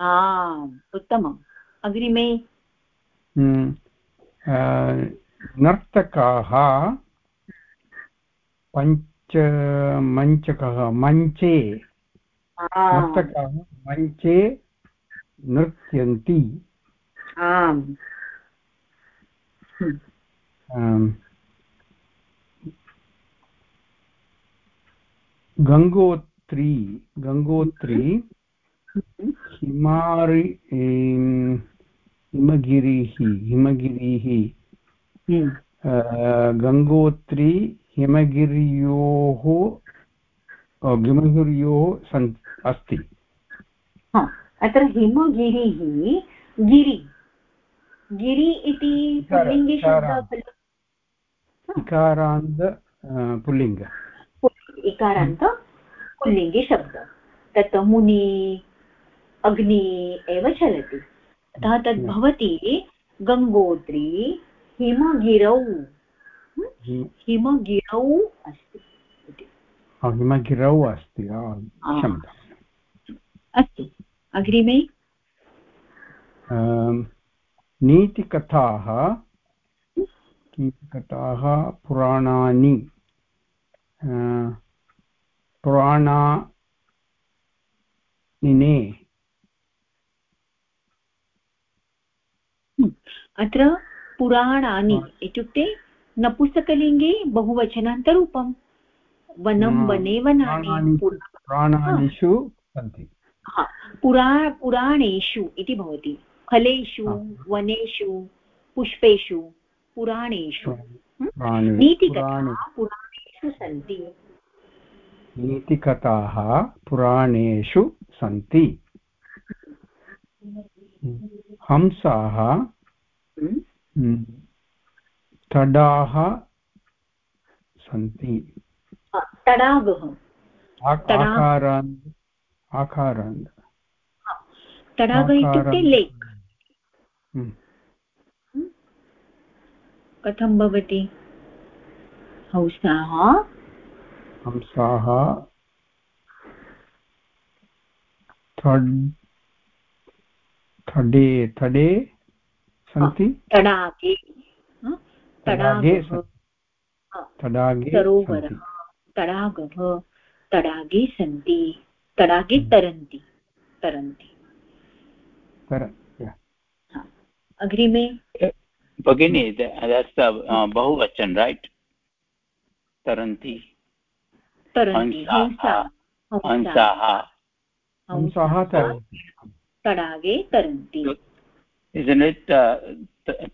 Speaker 1: आम् उत्तमम्। अग्रिमे।
Speaker 6: हम्म, नर्तकाः पञ्च मञ्चकः मञ्चे। नर्तकाः मञ्चे नृत्यन्ति।
Speaker 1: आम्।
Speaker 6: गङ्गोत्री गङ्गोत्री हिमारि हिमगिरिः हिमगिरिः। हम्म। गङ्गोत्री हिमगिर्योः हिमगिर्योः सन् अस्ति।
Speaker 1: अत्र हिमगिरिः गिरि। गिरि इति पुल्लिङ्गे शब्दः
Speaker 6: इकारान्त। पुल्लिङ्ग
Speaker 1: इकारान्त पुल्लिङ्गे। शब्द तत् मुनि अग्नि एव चलति। अतः तद् भवति गङ्गोत्री हिमगिरौ। हिमगिरौ अस्ति
Speaker 6: हिमगिरौ अस्ति
Speaker 1: अस्तु अग्रिमे?
Speaker 6: नीतिकथाः नीतिकथाः पुराणानि। पुराणानिने।
Speaker 1: अत्र पुराणानि इत्युक्ते नपुंसकलिङ्गे बहुवचनान्तरूपं। वनं वने वनानि
Speaker 6: पुराणानिषु सन्ति।
Speaker 1: पुरा पुराणेषु इति भवति। फलेषु वनेषु पुष्पेषु पुराणेषु। नीतिकथा पुराणेषु सन्ति।
Speaker 6: नीतिकथाः पुराणेषु सन्ति। हंसाः तडाः सन्ति।
Speaker 1: तडागः
Speaker 6: आकारान् आकारान्
Speaker 1: तडाग इत्युक्ते लेक्। कथं भवति? हंसाः
Speaker 6: हंसाः थडे थडे सन्ति?
Speaker 1: तडागे।
Speaker 6: तडागे तडागे
Speaker 1: सरोवरः। तडागः तडागे सन्ति। तडागे तरन्ति तरन्ति अग्रिमे
Speaker 4: भगिनी दट्स् बहुवचन रैट् तरन्ति
Speaker 6: हंसाः
Speaker 1: तडागे तरन्ति
Speaker 4: isn't it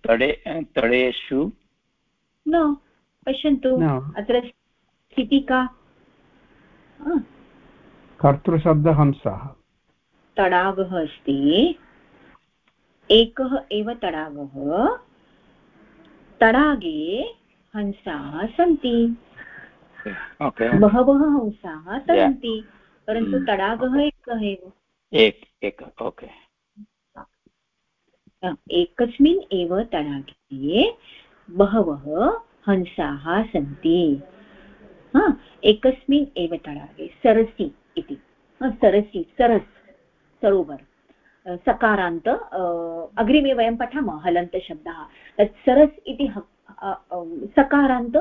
Speaker 4: तडे तडेषु?
Speaker 1: न पश्यन्तु अत्र स्थितिः का
Speaker 6: कर्तृशब्दः हंसः
Speaker 1: तडागः अस्ति। एकः एव तडागः। तडागे हंसाः सन्ति। बहवः हंसाः सन्ति परन्तु hmm. तडागः एकः एव।
Speaker 4: एक ओके
Speaker 1: एकस्मिन् एव तडागे बहवः हंसाः सन्ति। एकस्मिन् एव तडागे। सरसि। इति. सरसि सरस् सरोवर. सकारान्त अग्रिमे वयं पठामः हलन्तशब्दः तत् सरस् इति सकारान्त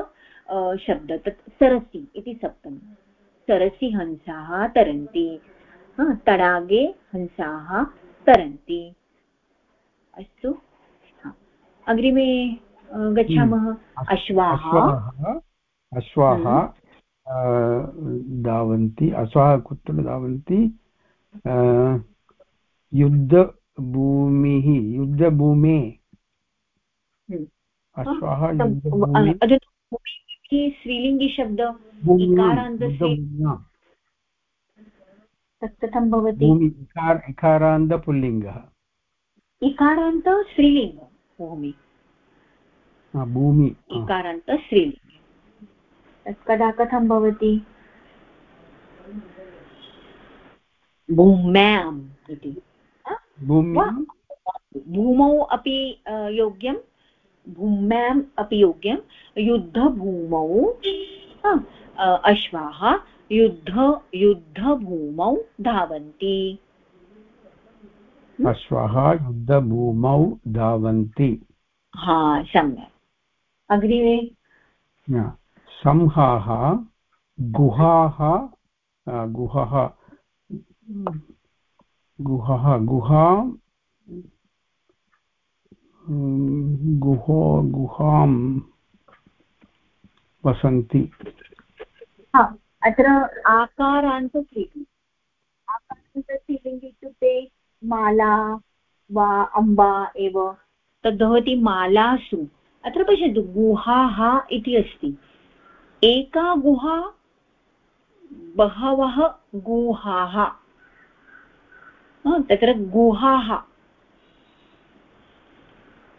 Speaker 1: शब्द. तत् सरसि इति सप्तमी. सरसि हंसाः तरन्ति. तडागे हंसाः तरन्ति. अस्तु अग्रिमे गच्छामः? हम्म। अश्वाः
Speaker 6: अश्वाः. धावन्ति अश्वाः कुत्र धावन्ति युद्धभूमिः युद्धभूमे।
Speaker 1: अश्वाः स्त्रीलिङ्गिशब्द इकारान्तस्य कथं भवति
Speaker 6: इकारान्त पुल्लिङ्गः
Speaker 1: इकारान्त स्त्रीलिङ्ग भूमि
Speaker 6: भूमि
Speaker 1: इकारान्त स्त्रीलिङ्ग कदा कथं भवति भूम्याम् इति। भूमौ अपि योग्यं। भूम्याम् अपि योग्यं। युद्धभूमौ अश्वाः युद्ध युद्धभूमौ धावन्ति।
Speaker 6: अश्वाः युद्धभूमौ धावन्ति।
Speaker 1: हा सम्यक्। अग्रिमे।
Speaker 6: संहाः, गुहाः गुहः गुहः, गुहा गुहो गुहां वसन्ति।
Speaker 1: अत्र आकारान्तस्वीकृति आकारान्तस्वीकृति इत्युक्ते माला वा अम्बा एव। तद् भवति मालासु। अत्र पश्यतु, गुहाः इति अस्ति। एका गुहा बहवः गुहाः। तत्र गुहाः।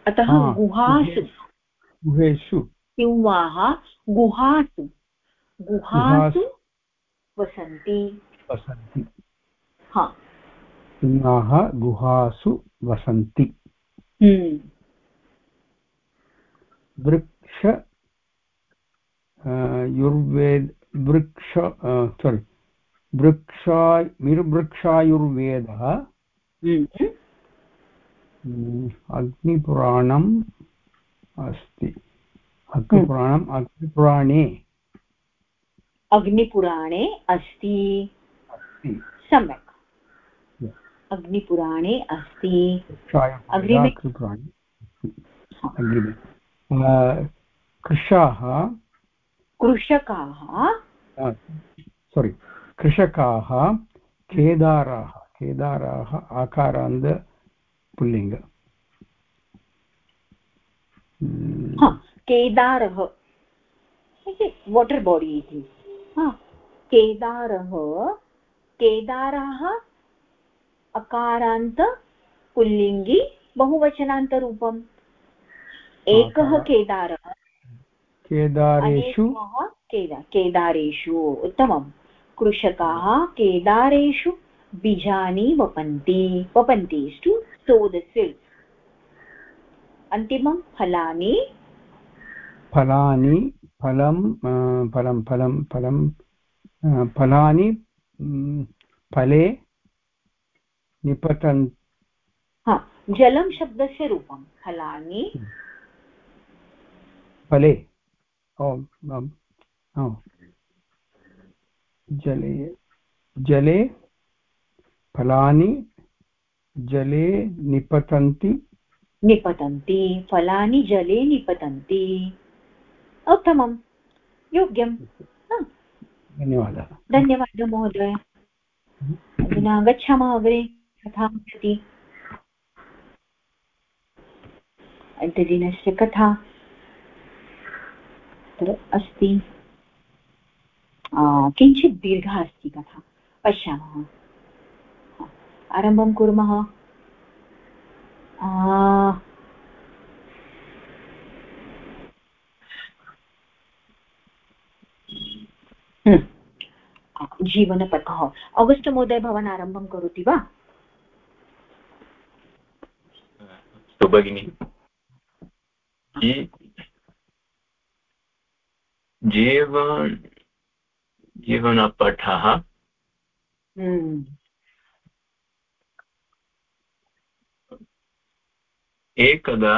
Speaker 1: अतः गुहासु।
Speaker 6: गुहेषु।
Speaker 1: सिंहाः गुहासु। गुहासु वसन्ति।
Speaker 6: वसन्ति।
Speaker 1: हा।
Speaker 6: सिंहाः गुहासु वसन्ति।
Speaker 1: हम्म।
Speaker 6: वृक्ष युर्वेद वृक्ष सोरि वृक्षा निर्वृक्षायुर्वेदः। अग्निपुराणम् अस्ति अग्निपुराणम् अग्निपुराणे
Speaker 1: अग्निपुराणे अस्ति सम्यक् अग्निपुराणे अस्ति
Speaker 6: अग्रिमे कृषाः
Speaker 1: कृषकाः
Speaker 6: सोरि कृषकाः केदाराः केदाराः आकारान्त पुल्लिङ्ग.
Speaker 1: केदारः. वाटर् बाडि इति केदारः केदाराः अकारान्त पुल्लिङ्गि बहुवचनान्तरूपम्. एकः केदारः
Speaker 6: केदारेषु
Speaker 1: केदारेषु उत्तमं कृषकाः केदारेषु बीजानि वपन्ति वपन्ति टु सो द सीड्स् अन्तिमं फलानि?
Speaker 6: फलानि फलं फलं फलं फलं फलानि फले निपतन्।
Speaker 1: हा जलं शब्दस्य रूपं। फलानि?
Speaker 6: फले। जले जले फलानि जले निपतन्ति
Speaker 1: निपतन्ति फलानि जले निपतन्ति उत्तमं योग्यं
Speaker 6: धन्यवादः।
Speaker 1: धन्यवादः महोदय। अधुना गच्छामः अग्रे कथां प्रति अद्यदिनस्य कथा तत्र अस्ति। किञ्चित् दीर्घा अस्ति कथा। पश्यामः। आरम्भं कुर्मः। जीवनपथः। अगस्ट् महोदय भवान् आरम्भं करोति वा?
Speaker 3: भगिनि जीवन जीवनपठः हम्म। एकदा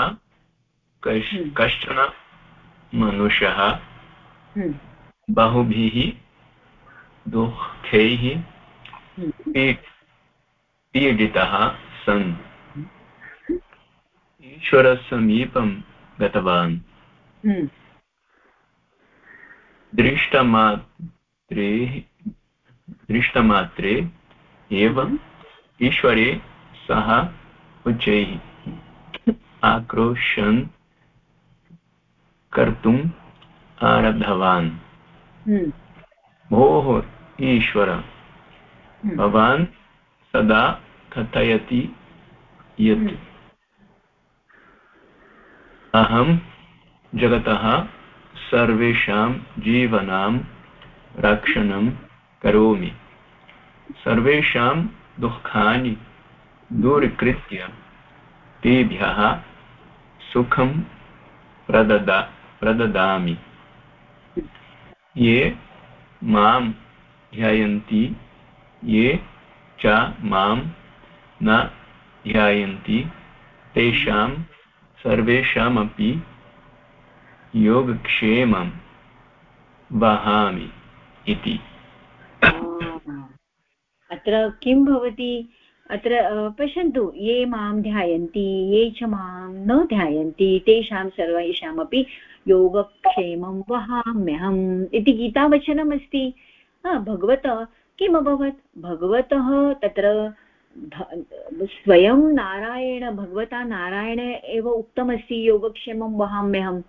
Speaker 3: हम्म। कश्चन मनुष्यः हम्म। बहुभिः दुःखैः पीडितः सन् ईश्वरसमीपं गतवान् दृष्टमात्रे दृष्टमात्रे एव ईश्वरे सः उच्चैः आक्रोशन् कर्तुम् आरब्धवान् हम्म। भोः ईश्वर हम्म। भवान् सदा कथयति यत् हम्म। अहं जगतः सर्वेषां जीवनां रक्षणं करोमि। सर्वेषां दुःखानि दूरीकृत्य तेभ्यः सुखं प्रददा, प्रददामि। ये माँ ध्यायन्ति, ये च माँ न ध्यायन्ति, तेषां सर्वेषामपि योगक्षेमं वहामि इति।
Speaker 1: अत्र किं भवति? अत्र पश्यन्तु, ये माँ ध्यायन्ति, ये च माँ न ध्यायन्ति, तेषां सर्वेषामपि योगक्षेमं वहाम्यहम् इति गीतावचनमस्ति। भगवतः किम् भगवतः तत्र स्वयं नारायण, भगवता नारायण एव उक्तमस्ति, योगक्षेमं वहाम्यहम्।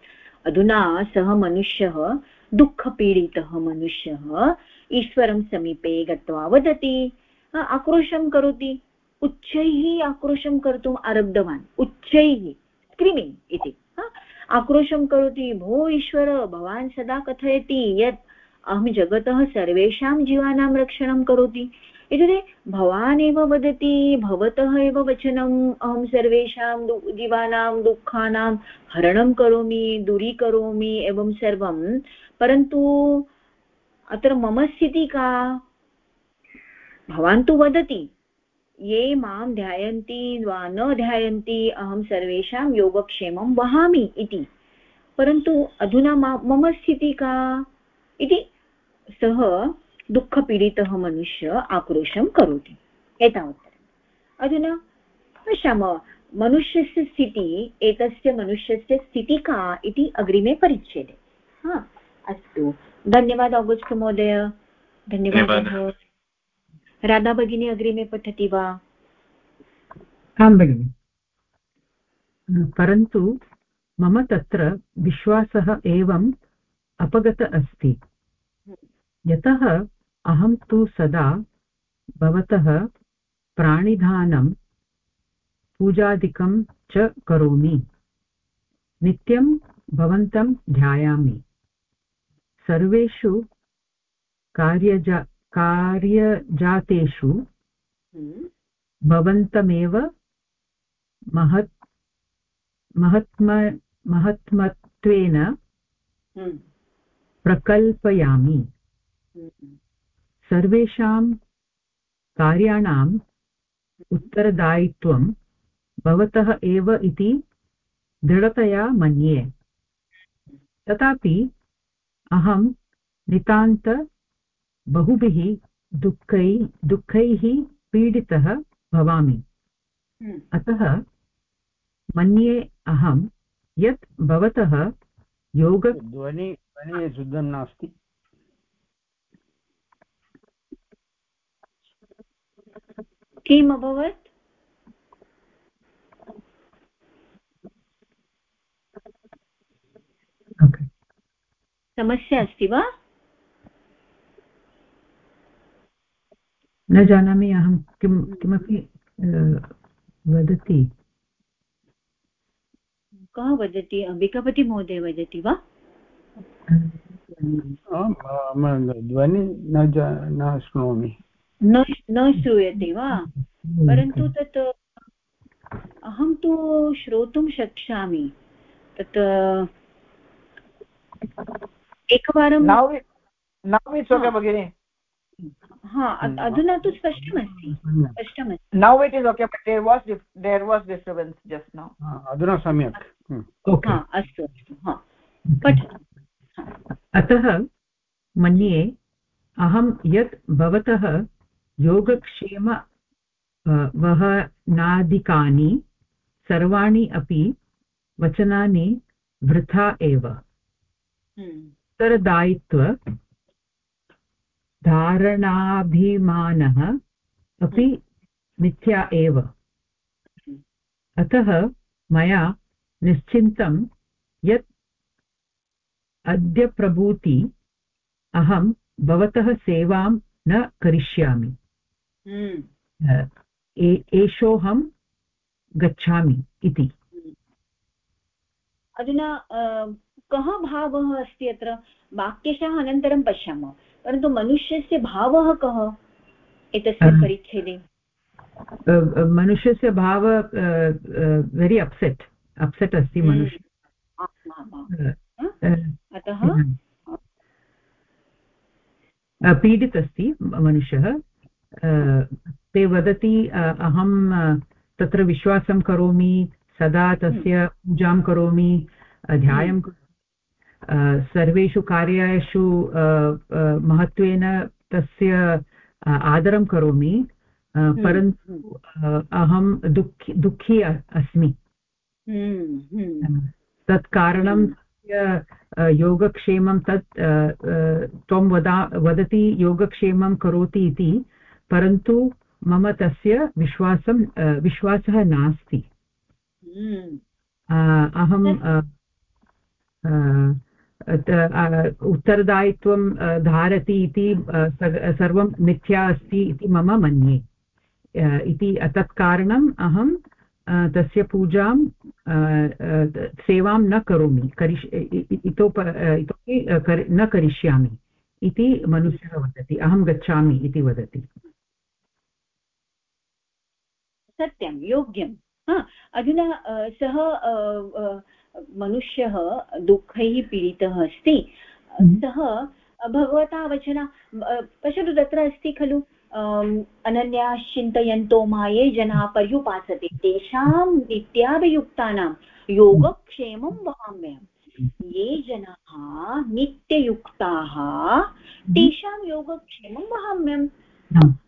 Speaker 1: अधुना सः मनुष्यः, दुःखपीडितः मनुष्यः, ईश्वरं समीपे गत्वा वदति। आक्रोशं करोति। उच्चैः आक्रोशं कर्तुम् आरब्धवान्। उच्चैः स्क्रीमिङ्ग् इति। आक्रोशं करोति, भो ईश्वर, भवान् सदा कथयति यत् अहं जगतः सर्वेषां जीवानां रक्षणं करोति। इत्युक्ते भवान् एव वदति, भवतः एव वचनम्, अहं सर्वेषां जीवानां दुःखानां हरणं करोमि, दूरीकरोमि एवं सर्वं। परन्तु अत्र मम स्थितिः का? भवान् तु वदति, ये माँ ध्यायन्ति वा न ध्यायन्ति, अहं सर्वेषां योगक्षेमं वहामि इति। परन्तु अधुना मम स्थितिः का? इति सः दुःखपीडितः मनुष्य आक्रोशं करोति। एतावत् अधुना पश्यामः मनुष्यस्य स्थितिः एतस्य मनुष्यस्य स्थितिः का इति अग्रिमे परिच्छेदे। हा अस्तु। धन्यवादः आगस्ट् महोदय। धन्यवादः। राधा भगिनी अग्रिमे पठति वा?
Speaker 2: आं भगिनि। परन्तु मम तत्र विश्वासः एवम् अपगत अस्ति। यतः अहं तु सदा भवतः प्राणिधानं पूजादिकं च करोमि नित्यं भवन्तं ध्यायामि सर्वेषु कार्यजा कार्यजातेषु। भवन्तमेव महत् महत्म महत्मत्वेन हम्म। प्रकल्पयामि हम्म। सर्वेषां कार्याणाम् उत्तरदायित्वं भवतः एव इति दृढतया मन्ये। तथापि अहं नितान्त बहुभिः दुःखै दुःखैः पीडितः भवामि।
Speaker 1: हम्म।
Speaker 2: अतः मन्ये अहं यत् भवतः योग
Speaker 6: ध्वनि ध्वनिः शुद्धं नास्ति।
Speaker 1: किम् अभवत्. समस्या अस्ति वा?
Speaker 2: न जानामि अहं किं किमपि वदति।
Speaker 1: कः वदति? अम्बिकापति महोदय वदति वा?
Speaker 6: ध्वनि न न शृणोमि
Speaker 1: न न श्रूयते वा? परन्तु तत् अहं तु श्रोतुं शक्ष्यामि। तत् एकवारं
Speaker 5: भगिनि।
Speaker 1: हा अधुना तु स्पष्टमस्ति। स्पष्टमस्ति।
Speaker 5: Now it is okay but there was there was disturbance just now
Speaker 6: अधुना सम्यक्।
Speaker 1: हा अस्तु अस्तु हा। पठ।
Speaker 2: अतः मन्ये अहं यत् भवतः योगक्षेम वहनादिकानि सर्वाणि अपि वचनानि वृथा एव। उत्तरदायित्व धारणाभिमानः अपि मिथ्या एव। अतः मया निश्चिन्तं यत् अद्य प्रभूति अहं भवतः सेवां न करिष्यामि। हम्म। एषोऽहं गच्छामि इति।
Speaker 1: अधुना कः भावः अस्ति अत्र? वाक्यशः अनन्तरं पश्यामः। परन्तु मनुष्यस्य भावः कः एतस्मिन् परिच्छेदे?
Speaker 2: मनुष्यस्य भाव वेरि अप्सेट् अप्सेट् अस्ति हम्म। मनुष्य।
Speaker 1: अतः?
Speaker 2: पीडित अस्ति मनुष्यः। ते वदति अहं तत्र विश्वासं करोमि सदा तस्य पूजां करोमि ध्यानं सर्वेषु कार्येषु महत्त्वेन तस्य आदरं करोमि हम्म, परन्तु हम्म। अहं दुःखी दुःखी अस्मि। हम्म, तत् कारणं योगक्षेमं तत् त्वं वदा वदति योगक्षेमं करोति इति परन्तु मम तस्य विश्वासं विश्वासः नास्ति। अहं उत्तरदायित्वं धारति इति सर्वं मिथ्या अस्ति इति मम मन्ये। इति तत् कारणम् अहं तस्य पूजां सेवां न करोमि करिष् इतोप इतोपि न करिष्यामि इति मनुष्यः वदति अहं गच्छामि इति वदति।
Speaker 1: सत्यं योग्यं। अधुना सः मनुष्यः दुःखैः पीडितः अस्ति। हम्म। सः भगवता वचन पश्यतु तत्र अस्ति खलु अनन्याश्चिन्तयन्तो माये जनाः पर्युपासते तेषां नित्याभियुक्तानां योगक्षेमं वहाम्यहम् ये जनाः नित्ययुक्ताः तेषां योगक्षेमं वहाम्यम्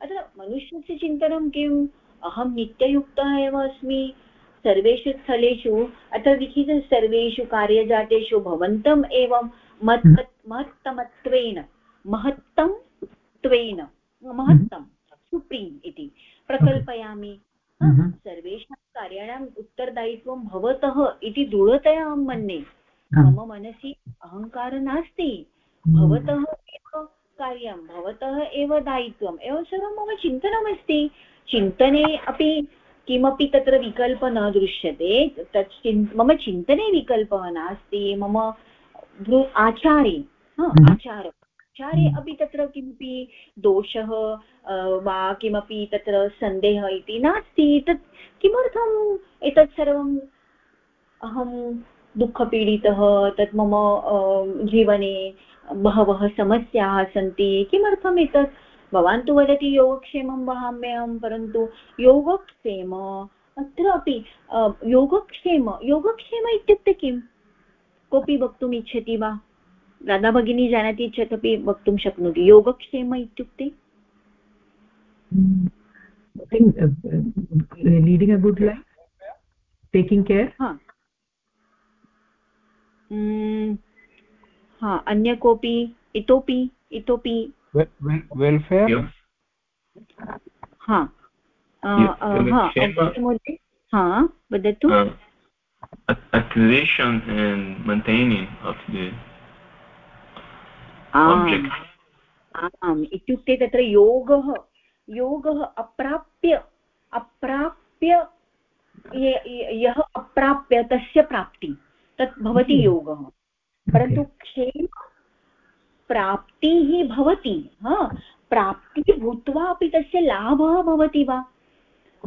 Speaker 1: अत्र मनुष्यस्य चिन्तनं किम्? अहं नित्ययुक्तः एव अस्मि सर्वेषु स्थलेषु अत्र लिखितं सर्वेषु कार्यजातेषु भवन्तम् एवं मत् महत्तमत्वेन महत्तं त्वेन महत्तं सुप्रीम् इति प्रकल्पयामि। सर्वेषां कार्याणाम् उत्तरदायित्वं भवतः इति दृढतया अहं मन्ये। मम मनसि अहङ्कारः नास्ति। भवतः एव कार्यं भवतः एव दायित्वम् एवं सर्वं मम चिन्तनमस्ति। चिन्तने अपि किमपि तत्र विकल्पः न दृश्यते तत् चिन् मम चिन्तने विकल्पः नास्ति मम आचारे हम्म। आचार आचारे हम्म। अपि तत्र किमपि दोषः वा किमपि तत्र सन्देहः इति नास्ति तत् किमर्थम् एतत् सर्वम् अहं दुःखपीडितः तत् मम जीवने बहवः समस्याः सन्ति किमर्थम् एतत् भवान् तु वदति योगक्षेमं वहाम्यहं परन्तु योगक्षेम अत्रापि योगक्षेम योगक्षेम इत्युक्ते किं? कोऽपि वक्तुम् इच्छति वा? राधा भगिनी जानाति चेत् अपि वक्तुं शक्नोति। योगक्षेम इत्युक्ते?
Speaker 2: Leading a good life taking care
Speaker 1: हा. अन्य कोऽपि? इतोपि इतोपि
Speaker 6: वेल्फेर्
Speaker 1: हा हा वदतु
Speaker 3: acquisition and maintaining of the object.
Speaker 1: आम् इत्युक्ते तत्र योगः योगः अप्राप्य अप्राप्य यः अप्राप्य तस्य प्राप्ति। तत् भवति। योगः। परन्तु क्षेम प्राप्तिः भवति हा? प्राप्तिः भूत्वा अपि तस्य लाभः भवति वा?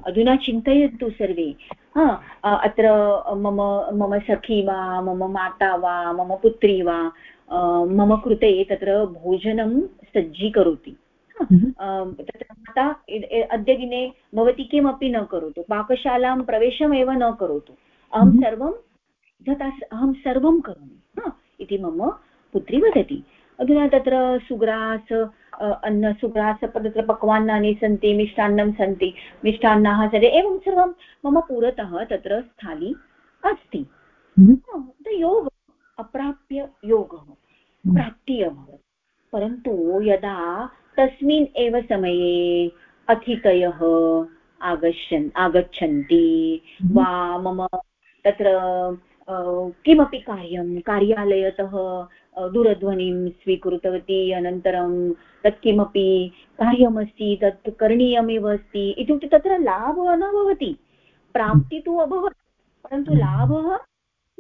Speaker 1: अधुना चिन्तयन्तु सर्वे हा? अत्र मम मम सखी वा मम माता वा मम पुत्री वा मम कृते तत्र भोजनं सज्जीकरोति हम्म। तत्र माता अद्य दिने भवती किमपि न करोतु पाकशालां प्रवेशमेव न करोतु अहं हम्म। सर्वं तथा अहं सर्वं करोमि इति मम पुत्री वदति। अधुना तत्र सुग्रास अन्न सुग्रास तत्र पक्वान्नानि सन्ति मिष्टान्नं सन्ति मिष्टान्नाः सर्वे एवं सर्वं मम पुरतः तत्र स्थाली अस्ति हम्म। योग अप्राप्य योगः हम्म। प्राप्ति अभवत् परन्तु यदा तस्मिन् एव समये अतिथयः आगच्छन् आगच्छन्ति हम्म। वा मम तत्र किमपि कार्यं कार्यालयतः दूरध्वनिं स्वीकृतवती अनन्तरं तत् किमपि कार्यमस्ति तत् करणीयमेव अस्ति। इत्युक्ते तत्र लाभः न भवति। प्राप्ति तु अभवत् परन्तु लाभः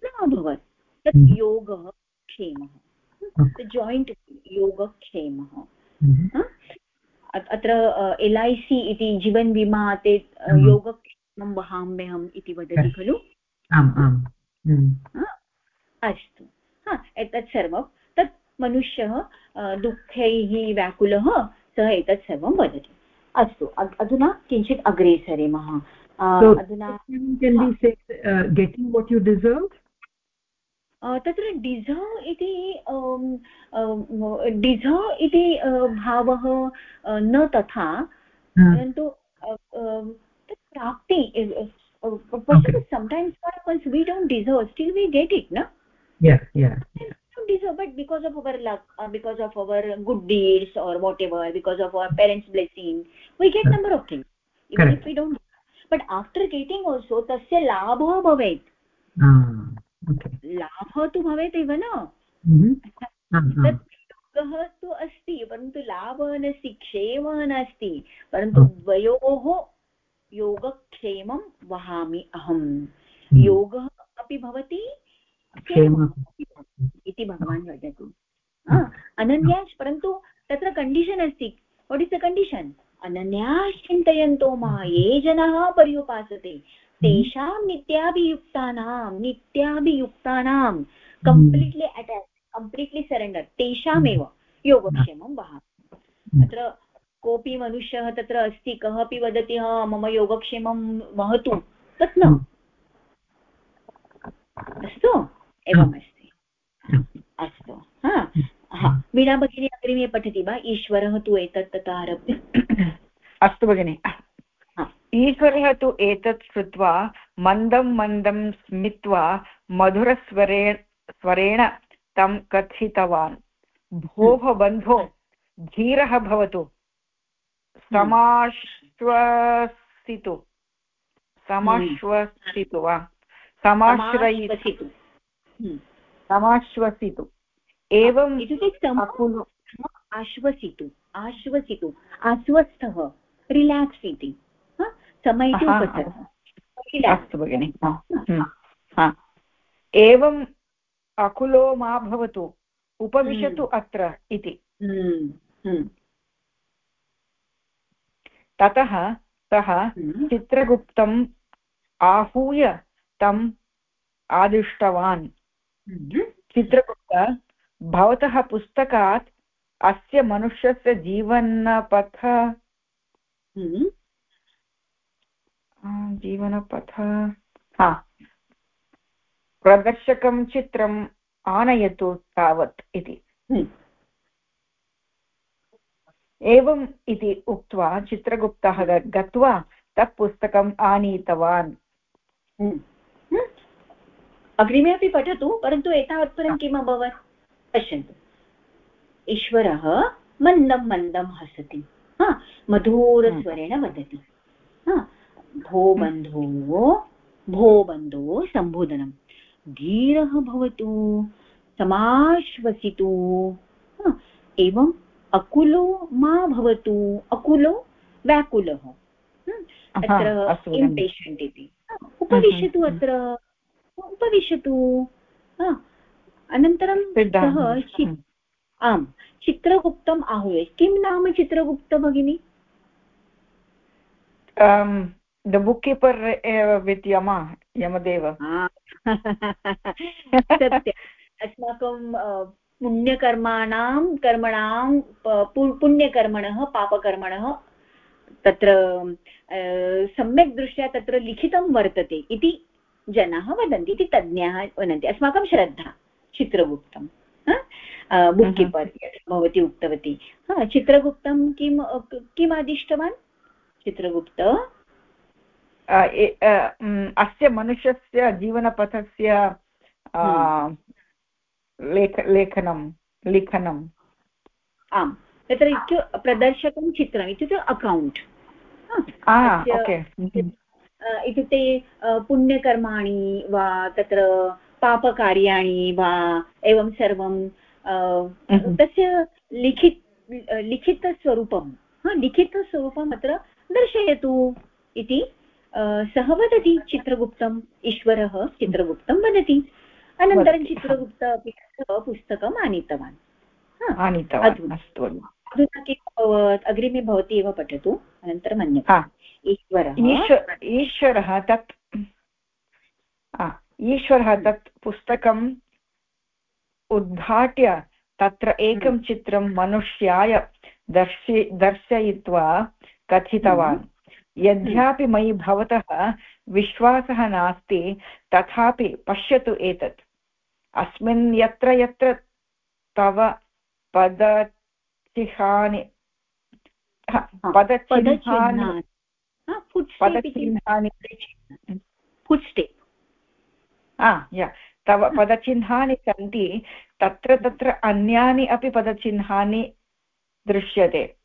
Speaker 1: न अभवत्। तत् हम्म। योगः क्षेमः। जायिण्ट् योगक्षेमः हम्म। अत्र एल् ऐ सि इति जीवन् बीमा ते हम्म। योगक्षेमं वहाम्यहम् इति वदति खलु?
Speaker 2: आम् आम्।
Speaker 1: अस्तु। हा एतत् सर्वं. तत् मनुष्यः दुःखैः व्याकुलः सः एतत् सर्वं वदति. अस्तु अधुना किञ्चित् अग्रे सरेमः. अधुना
Speaker 2: गेटिङ्ग् वाट् यु डिसर्व्
Speaker 1: तत्र डिझर् इति डिझर् इति भावः न तथा परन्तु प्राप्ति sometimes what happens we don't deserve still we get it no
Speaker 2: yeah yeah
Speaker 1: deserve but because of our luck or because of our good deeds or whatever because of our parents blessing we get Correct. number of things even Correct. if we don't but after getting also tasya labha bhavet लाभः तु भवेत् एव न तत् योगः तु अस्ति परन्तु लाभः नास्ति क्षेमः नास्ति परन्तु द्वयोः योगक्षेमं वहामि अहम् योगः अपि भवति इति भगवान् वदति। अनन्याश्, परन्तु तत्र कण्डीशन् अस्ति। वाट् इस् द कण्डीशन् अनन्याश् चिन्तयन्तो मा, ये जनाः पर्युपासते। तेषां नित्याभियुक्तानां नित्याभियुक्तानां कम्प्लीट्लि अटेच् कम्प्लीट्लि सरेण्डर् तेषामेव, योगक्षेमं वहामि अत्र कोऽपि मनुष्यः तत्र अस्ति, कः अपि वदति, हा, मम योगक्षेमं वहतु। तत् न। अस्तु? एवमस्ति। अस्तु। हा। हा। वीणा भगिनी अग्रिमे पठति वा? ईश्वरः तु एतत् तथा आरभ्य।
Speaker 5: अस्तु भगिनि। ईश्वरः तु एतत् श्रुत्वा मन्दं मन्दं स्मित्वा मधुरस्वरेण स्वरेण तं कथितवान्। भोः बन्धो धीरः भवतु। समाश्वसितु। समाश्वसितु वा? समाश्रयितु। हम्म। समाश्वसितु एवम्
Speaker 1: आश्वसितु आश्वसितु आश्वस्थः रिलाक्स् इति।
Speaker 5: अस्तु भगिनि हम्म। एवम् अकुलो मा भवतु उपविशतु हम्म। अत्र इति। ततः सः हम्म। चित्रगुप्तम् आहूय तम् आदिष्टवान्। हम्म। चित्रगुप्त भवतः पुस्तकात् अस्य मनुष्यस्य जीवनपथ। हम्म। जीवनपथ। हा। प्रदर्शकं चित्रम् आनयतु तावत् इति। एवम् इति उक्त्वा चित्रगुप्तः गत्वा तत् पुस्तकम् आनीतवान्।
Speaker 1: अग्रिमे अपि पठतु परन्तु एतावत्पर्यं किम् अभवत्? पश्यन्तु। ईश्वरः मन्दं मन्दं हसति। हा मधुरस्वरेण वदति। हा भो बन्धो भो बन्धो सम्बोधनं। धीरः भवतु समाश्वसितु। एवम् अकुलो मा भवतु अकुलो व्याकुलः। अत्र इम्पेशण्ट् इति। उपविशतु अत्र। उपविशतु। अनन्तरं सः आम् चित्रगुप्तम् आहूय किं नाम चित्रगुप्त भगिनी?
Speaker 5: The bookkeeper with Yama Yamadev
Speaker 1: सत्य। अस्माकं पुण्यकर्माणां कर्मणां पुण्यकर्मणः पापकर्मणः तत्र सम्यक् दृष्ट्या तत्र लिखितं वर्तते इति जनाः वदन्ति इति तज्ञाः वदन्ति। अस्माकं श्रद्धा चित्रगुप्तं बुक् कीपर् भवती उक्तवती। चित्रगुप्तं किं किम् आदिष्टवान्? चित्रगुप्त?
Speaker 5: अस्य मनुष्यस्य जीवनपथस्य लेख लेखनं लिखनम्
Speaker 1: आम्। तत्र प्रदर्शकं चित्रम् इत्युक्ते अकौण्ट्। इत्युक्ते पुण्यकर्माणि वा तत्र पापकार्याणि वा एवं सर्वं तस्य लिखित लिखितस्वरूपं लिखितस्वरूपम् अत्र दर्शयतु इति सः वदति चित्रगुप्तम् ईश्वरः चित्रगुप्तं वदति। अनन्तरं चित्रगुप्त अपि पुस्तकम् आनीतवान्।
Speaker 5: आनीतवान्
Speaker 1: अधुना। किम् अग्रिमे भवती एव पठतु अनन्तरम् अन्यथा।
Speaker 5: ईश्वरः। ईश्वरः तत् ईश्वरः तत् पुस्तकम् उद्घाट्य तत्र एकं हम्म। चित्रं मनुष्याय दर्शि दर्शयित्वा कथितवान्। हम्म। यद्यापि मयि भवतः विश्वासः नास्ति तथापि पश्यतु एतत्। अस्मिन् यत्र यत्र तव पदचिहानि पदचिह्नानि। पदचिह्नानि पदचिह्नानि
Speaker 1: फुट्स्टेप्
Speaker 5: तव पदचिह्नानि सन्ति तत्र तत्र अन्यानि अपि पदचिह्नानि दृश्यते।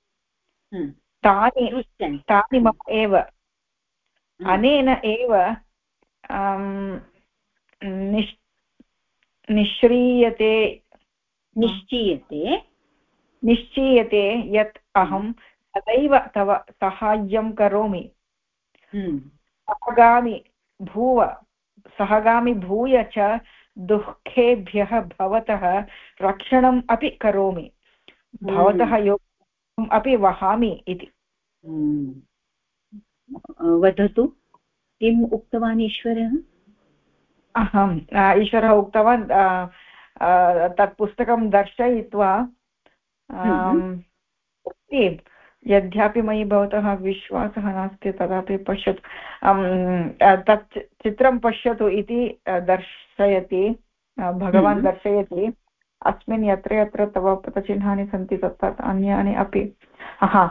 Speaker 5: हम्म। तानि तानि मम एव। हम्म। अनेन एव निश् निश्रीयते।
Speaker 1: निश्चीयते।
Speaker 5: निश्चीयते यत् अहं सदैव तव साहाय्यं करोमि सहगामि हम्म। भूव सहगामि भूय च दुःखेभ्यः भवतः रक्षणम् अपि करोमि भवतः हम्म। योगम् अपि वहामि इति
Speaker 1: हम्म। वदतु किम् उक्तवान् ईश्वरः
Speaker 5: अहम् ईश्वरः उक्तवान् तत् पुस्तकं दर्शयित्वा। यद्यापि मयि भवतः विश्वासः नास्ति तदापि पश्यतु तत् चित्रं पश्यतु इति दर्शयति भगवान् हम्म। दर्शयति अस्मिन् यत्र यत्र तव पदचिह्नानि सन्ति तत् अन्यानि अपि हा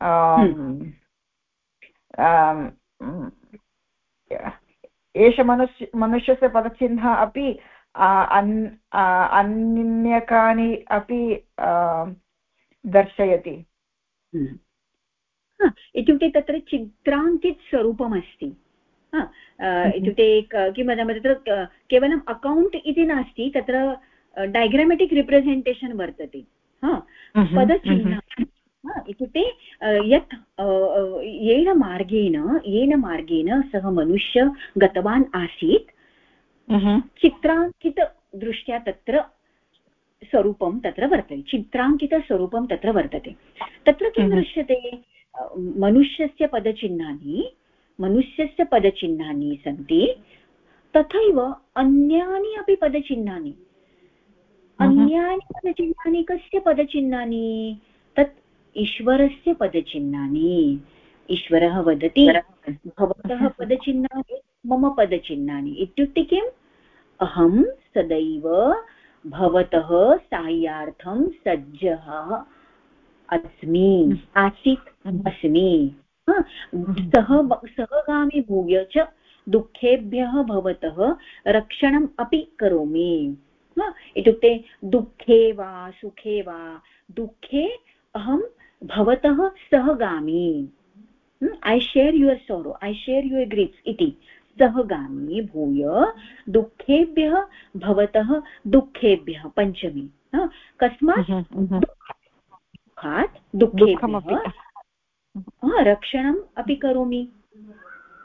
Speaker 5: हम्म। एष मनुष्य मनुष्यस्य पदचिह्नः अपि अन्यकानि अपि दर्शयति।
Speaker 1: इत्युक्ते तत्र चित्राङ्कित् स्वरूपमस्ति हम्म। इत्युक्ते किं वदामः तत्र केवलम् अकौण्ट् इति नास्ति तत्र डैग्रामेटिक् रिप्रसेण्टेशन् वर्तते. हम्म, पदचिह्न इत्युक्ते यत् येन मार्गेण येन मार्गेण सः मनुष्य गतवान् आसीत् चित्राङ्कितदृष्ट्या तत्र स्वरूपं तत्र वर्तते चित्राङ्कितस्वरूपं तत्र वर्तते। तत्र किं हम्म। दृश्यते? मनुष्यस्य पदचिह्नानि मनुष्यस्य पदचिह्नानि सन्ति तथैव अन्यानि अपि पदचिह्नानि। हम्म। अन्यानि पदचिह्नानि कस्य पदचिह्नानि? तत् ईश्वरस्य पदचिह्नानि। ईश्वरः वदति। भवतः पदचिह्नानि मम पदचिह्नानि। इत्युक्ते किम्? अहं सदैव भवतः साहाय्यार्थं सज्जः अस्मि। आसीत् अस्मि। सः सहगामि भूय च दुःखेभ्यः भवतः रक्षणम् अपि करोमि। इत्युक्ते दुःखे वा सुखे वा दुःखे अहं भवतः सहगामि। ऐ शेर् युवर् सोरो ऐ शेर् युवर् ग्रीप्स् इति। सहगामी भूय दुःखेभ्यः भवतः दुःखेभ्यः पञ्चमी कस्मात् दुःखात् दुःखेभ्यः रक्षणम् अपि करोमि।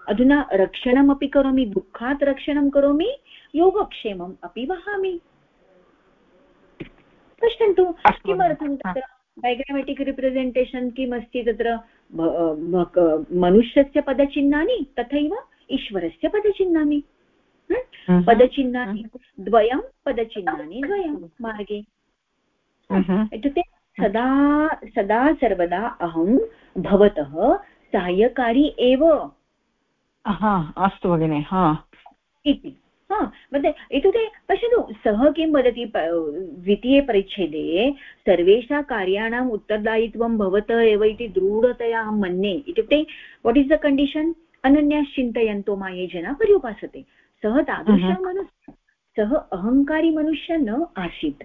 Speaker 1: अधुना रक्षणमपि करोमि दुःखात् रक्षणं करोमि योगक्षेमम् अपि वहामि। पश्यन्तु किमर्थं तत्र डैग्रामेटिक् रिप्रेसेण्टेशन् किम् अस्ति तत्र मनुष्यस्य पदचिह्नानि तथैव ईश्वरस्य पदचिह्नानि पदचिह्नानि द्वयं पदचिह्नानि द्वयं मार्गे। इत्युक्ते सदा सदा सर्वदा अहं भवतः साहाय्यकारी एव।
Speaker 5: अस्तु भगिनि हा।
Speaker 1: इति। हा इत्युक्ते पश्यतु सः किं वदति द्वितीये परिच्छेदे सर्वेषां कार्याणाम् उत्तरदायित्वं भवतः एव इति दृढतया अहं मन्ये। इत्युक्ते वाट् इस् द कण्डीशन् अनन्याश्चिन्तयन्तो माये जना पर्युपासते। सः तादृशः मनुष्यः। सः अहङ्कारी मनुष्य न आसीत्।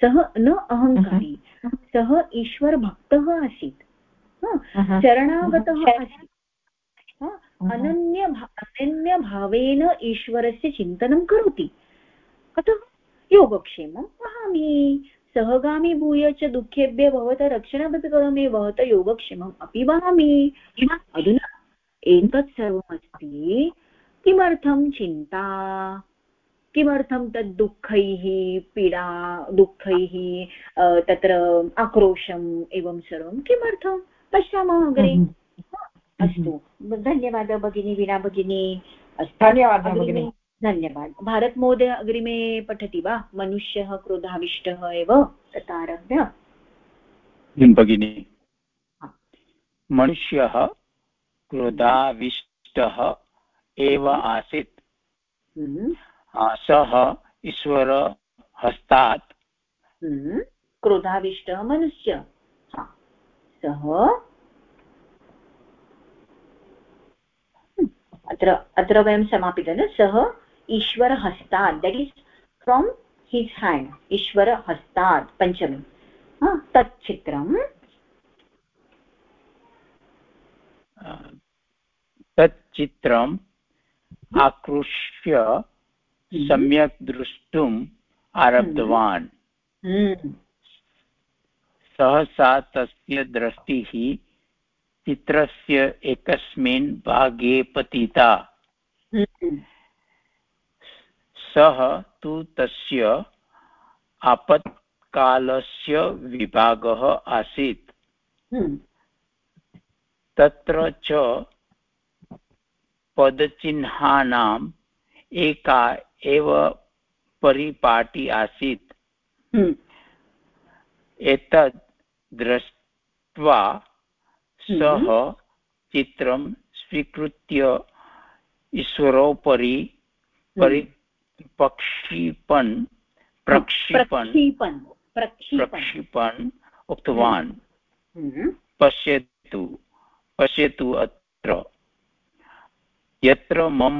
Speaker 1: सः न अहङ्कारी सः ईश्वरभक्तः आसीत्। शरणागतः आसीत्। अनन्य अनन्यभावेन ईश्वरस्य चिन्तनं करोति। अतः योगक्षेमं वहामि। सहगामि भूय च दुःखेभ्यः भवतः रक्षणमपि करोमि भवतः योगक्षेमम् अपि वहामि। अधुना एतत् सर्वमस्ति किमर्थं चिन्ता? किमर्थं तद् दुःखैः पीडा दुःखैः तत्र आक्रोशम् एवं सर्वं? किमर्थं? पश्यामः अग्रे। अस्तु। धन्यवादः भगिनी वीणा भगिनी।
Speaker 5: धन्यवादः भगिनी।
Speaker 1: धन्यवादः। भारतमहोदय अग्रिमे पठति वा? मनुष्यः क्रोधाविष्टः एव? तथा
Speaker 4: भगिनी मनुष्यः क्रोधाविष्टः एव आसीत्।
Speaker 1: हम्म।
Speaker 4: सः ईश्वर हस्तात्।
Speaker 1: हम्म। क्रोधाविष्टः मनुष्य। सः। अत्र अत्र वयं समापितं सः ईश्वरहस्तात् that is from his hand ईश्वरहस्तात् पञ्चमी। तत् चित्रं
Speaker 4: तत् चित्रम् आकृष्य
Speaker 1: हम्म।
Speaker 4: सम्यक् द्रष्टुम् आरब्धवान्
Speaker 1: हम्म।
Speaker 4: सहसा तस्य दृष्टिः चित्रस्य एकस्मिन् भागे पतिता
Speaker 1: हम्म।
Speaker 4: सः तु तस्य आपत्कालस्य विभागः आसीत् तत्र च पदचिह्नानाम् एका एव परिपाटी आसीत्
Speaker 1: हम्म।
Speaker 4: एतद् दृष्ट्वा
Speaker 1: हम्म।
Speaker 4: सः चित्रं स्वीकृत्य ईश्वरोपरि
Speaker 1: हम्म।
Speaker 4: परि प्रक्षिपन् प्रक्षिपन् प्रक्षिपन् उक्तवान् पश्यतु पश्यतु अत्र यत्र मम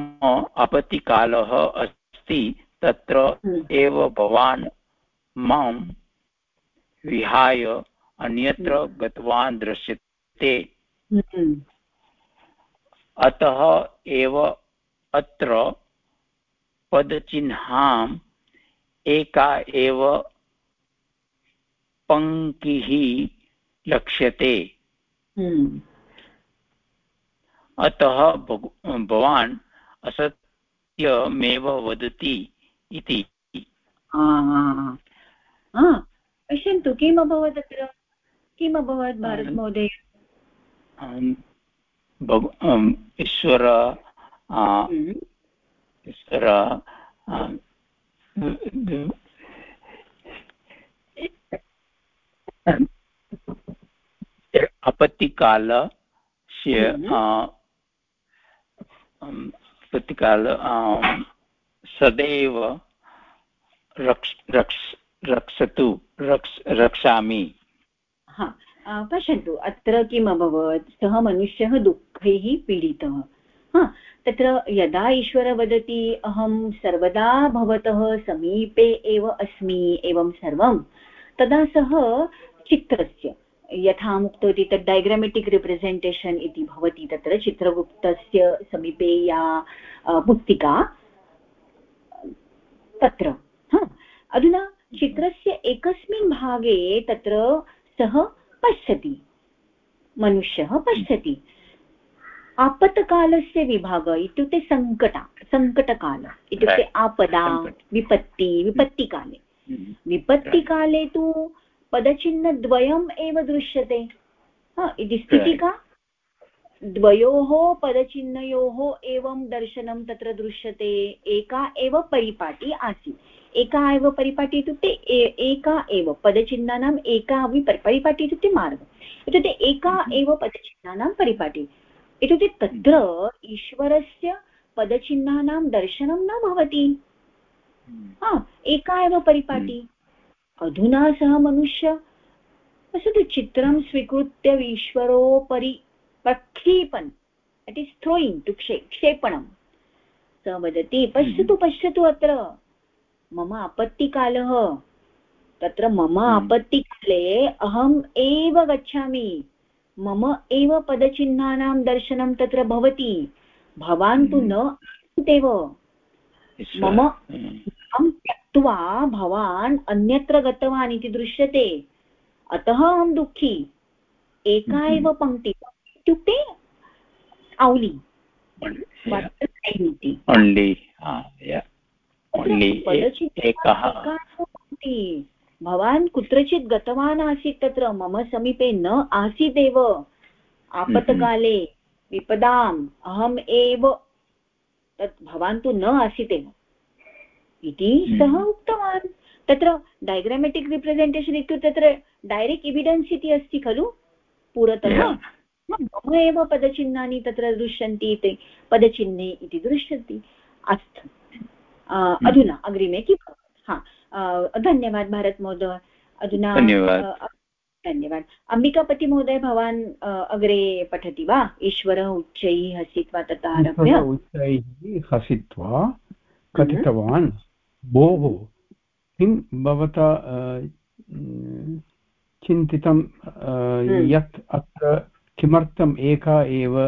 Speaker 4: अपतिकालः अस्ति तत्र
Speaker 1: हम्म।
Speaker 4: एव भवान् माँ विहाय अन्यत्र
Speaker 1: हम्म।
Speaker 4: गतवान् दृश्यते
Speaker 1: हम्म।
Speaker 4: अतः एव अत्र पदचिह्नाम् एका एव पङ्क्तिः लक्ष्यते अतः भवान् असत्यमेव वदति इति।
Speaker 1: पश्यन्तु किम् अभवत् अत्र? किम् अभवत् भारतमहोदय?
Speaker 4: ईश्वर
Speaker 1: हम्म।
Speaker 4: ईश्वर अपत्तिकाल प्रतिकाल सदैव रक्ष रक्ष, रक्षतु, रक्ष, रक्षामि।
Speaker 1: हा पश्यन्तु, अत्र किम् अभवत्? सः मनुष्यः दुःखैः पीडितः। हा, तत्र यदा ईश्वर वदति, अहं सर्वदा भवतः समीपे एव अस्मि, एवं सर्वं, तदा सः चित्रस्य यथा उक्तवती तत् डैग्रामेटिक् रिप्रेसेण्टेशन् इति भवति तत्र चित्रगुप्तस्य समीपे या पुस्तिका। तत्र अधुना चित्रस्य एकस्मिन् भागे तत्र सः पश्यति मनुष्यः पश्यति। आपत्कालस्य विभाग इत्युक्ते सङ्कटा सङ्कटकाल इत्युक्ते आपदा विपत्ति विपत्तिकाले। हम्म। विपत्तिकाले तु पदचिह्नद्वयम् एव दृश्यते। इति स्थितिका? द्वयोः पदचिह्नयोः एवं दर्शनं तत्र दृश्यते। एका एव परिपाटी आसीत्। एका एव परिपाटी इत्युक्ते एका एव पदचिह्नानाम् एका अपि परिपाटी इत्युक्ते मार्ग इत्युक्ते एका हम्म। एव पदचिह्नानां परिपाटी। इत्युक्ते तत्र ईश्वरस्य पदचिह्नानां दर्शनं न भवति। हा एका एव परिपाटी। अधुना सः मनुष्य पश्यतु चित्रं स्वीकृत्य ईश्वरोपरि प्रक्षेपन्। इट् इस् थ्रोयिङ्ग् टु क्षे क्षेपणं सः वदति पश्यतु पश्यतु अत्र मम आपत्तिकालः। तत्र मम हम्म। आपत्तिकाले अहम् एव गच्छामि। मम एव पदचिह्नानां दर्शनं तत्र भवति। भवान् तु न आसीदेव। मम त्यक्त्वा भवान् अन्यत्र गतवान् इति दृश्यते। अतः अहं दुःखी। एका हम्म। एव पङ्क्ति। इत्युक्ते औलि। भवान् कुत्रचित् गतवान् आसीत् तत्र मम समीपे न आसीदेव। आपत्काले विपदाम्। अहम् एव तत् भवान् तु न आसीदेव। इति सः उक्तवान्। तत्र डैग्रामेटिक् रिप्रेसेण्टेशन् इत्युक्ते तत्र डैरेक्ट् एविडेन्स् इति अस्ति खलु? पुरतः मम एव पदचिह्नानि तत्र दृश्यन्ति ते पदचिह्ने इति दृश्यन्ति। अस्तु। हम्म। अधुना अग्रिमे किं हा धन्यवाद भारत महोदय। अधुना धन्यवाद। अम्बिकापतिमहोदय भवान् अग्रे पठति वा? ईश्वरः उच्चैः हसित्वा ततः आरभ्य।
Speaker 6: उच्चैः हसित्वा कथितवान् भोः किं भवता चिन्तितं हम्म। यत् अत्र किमर्थम् एका एव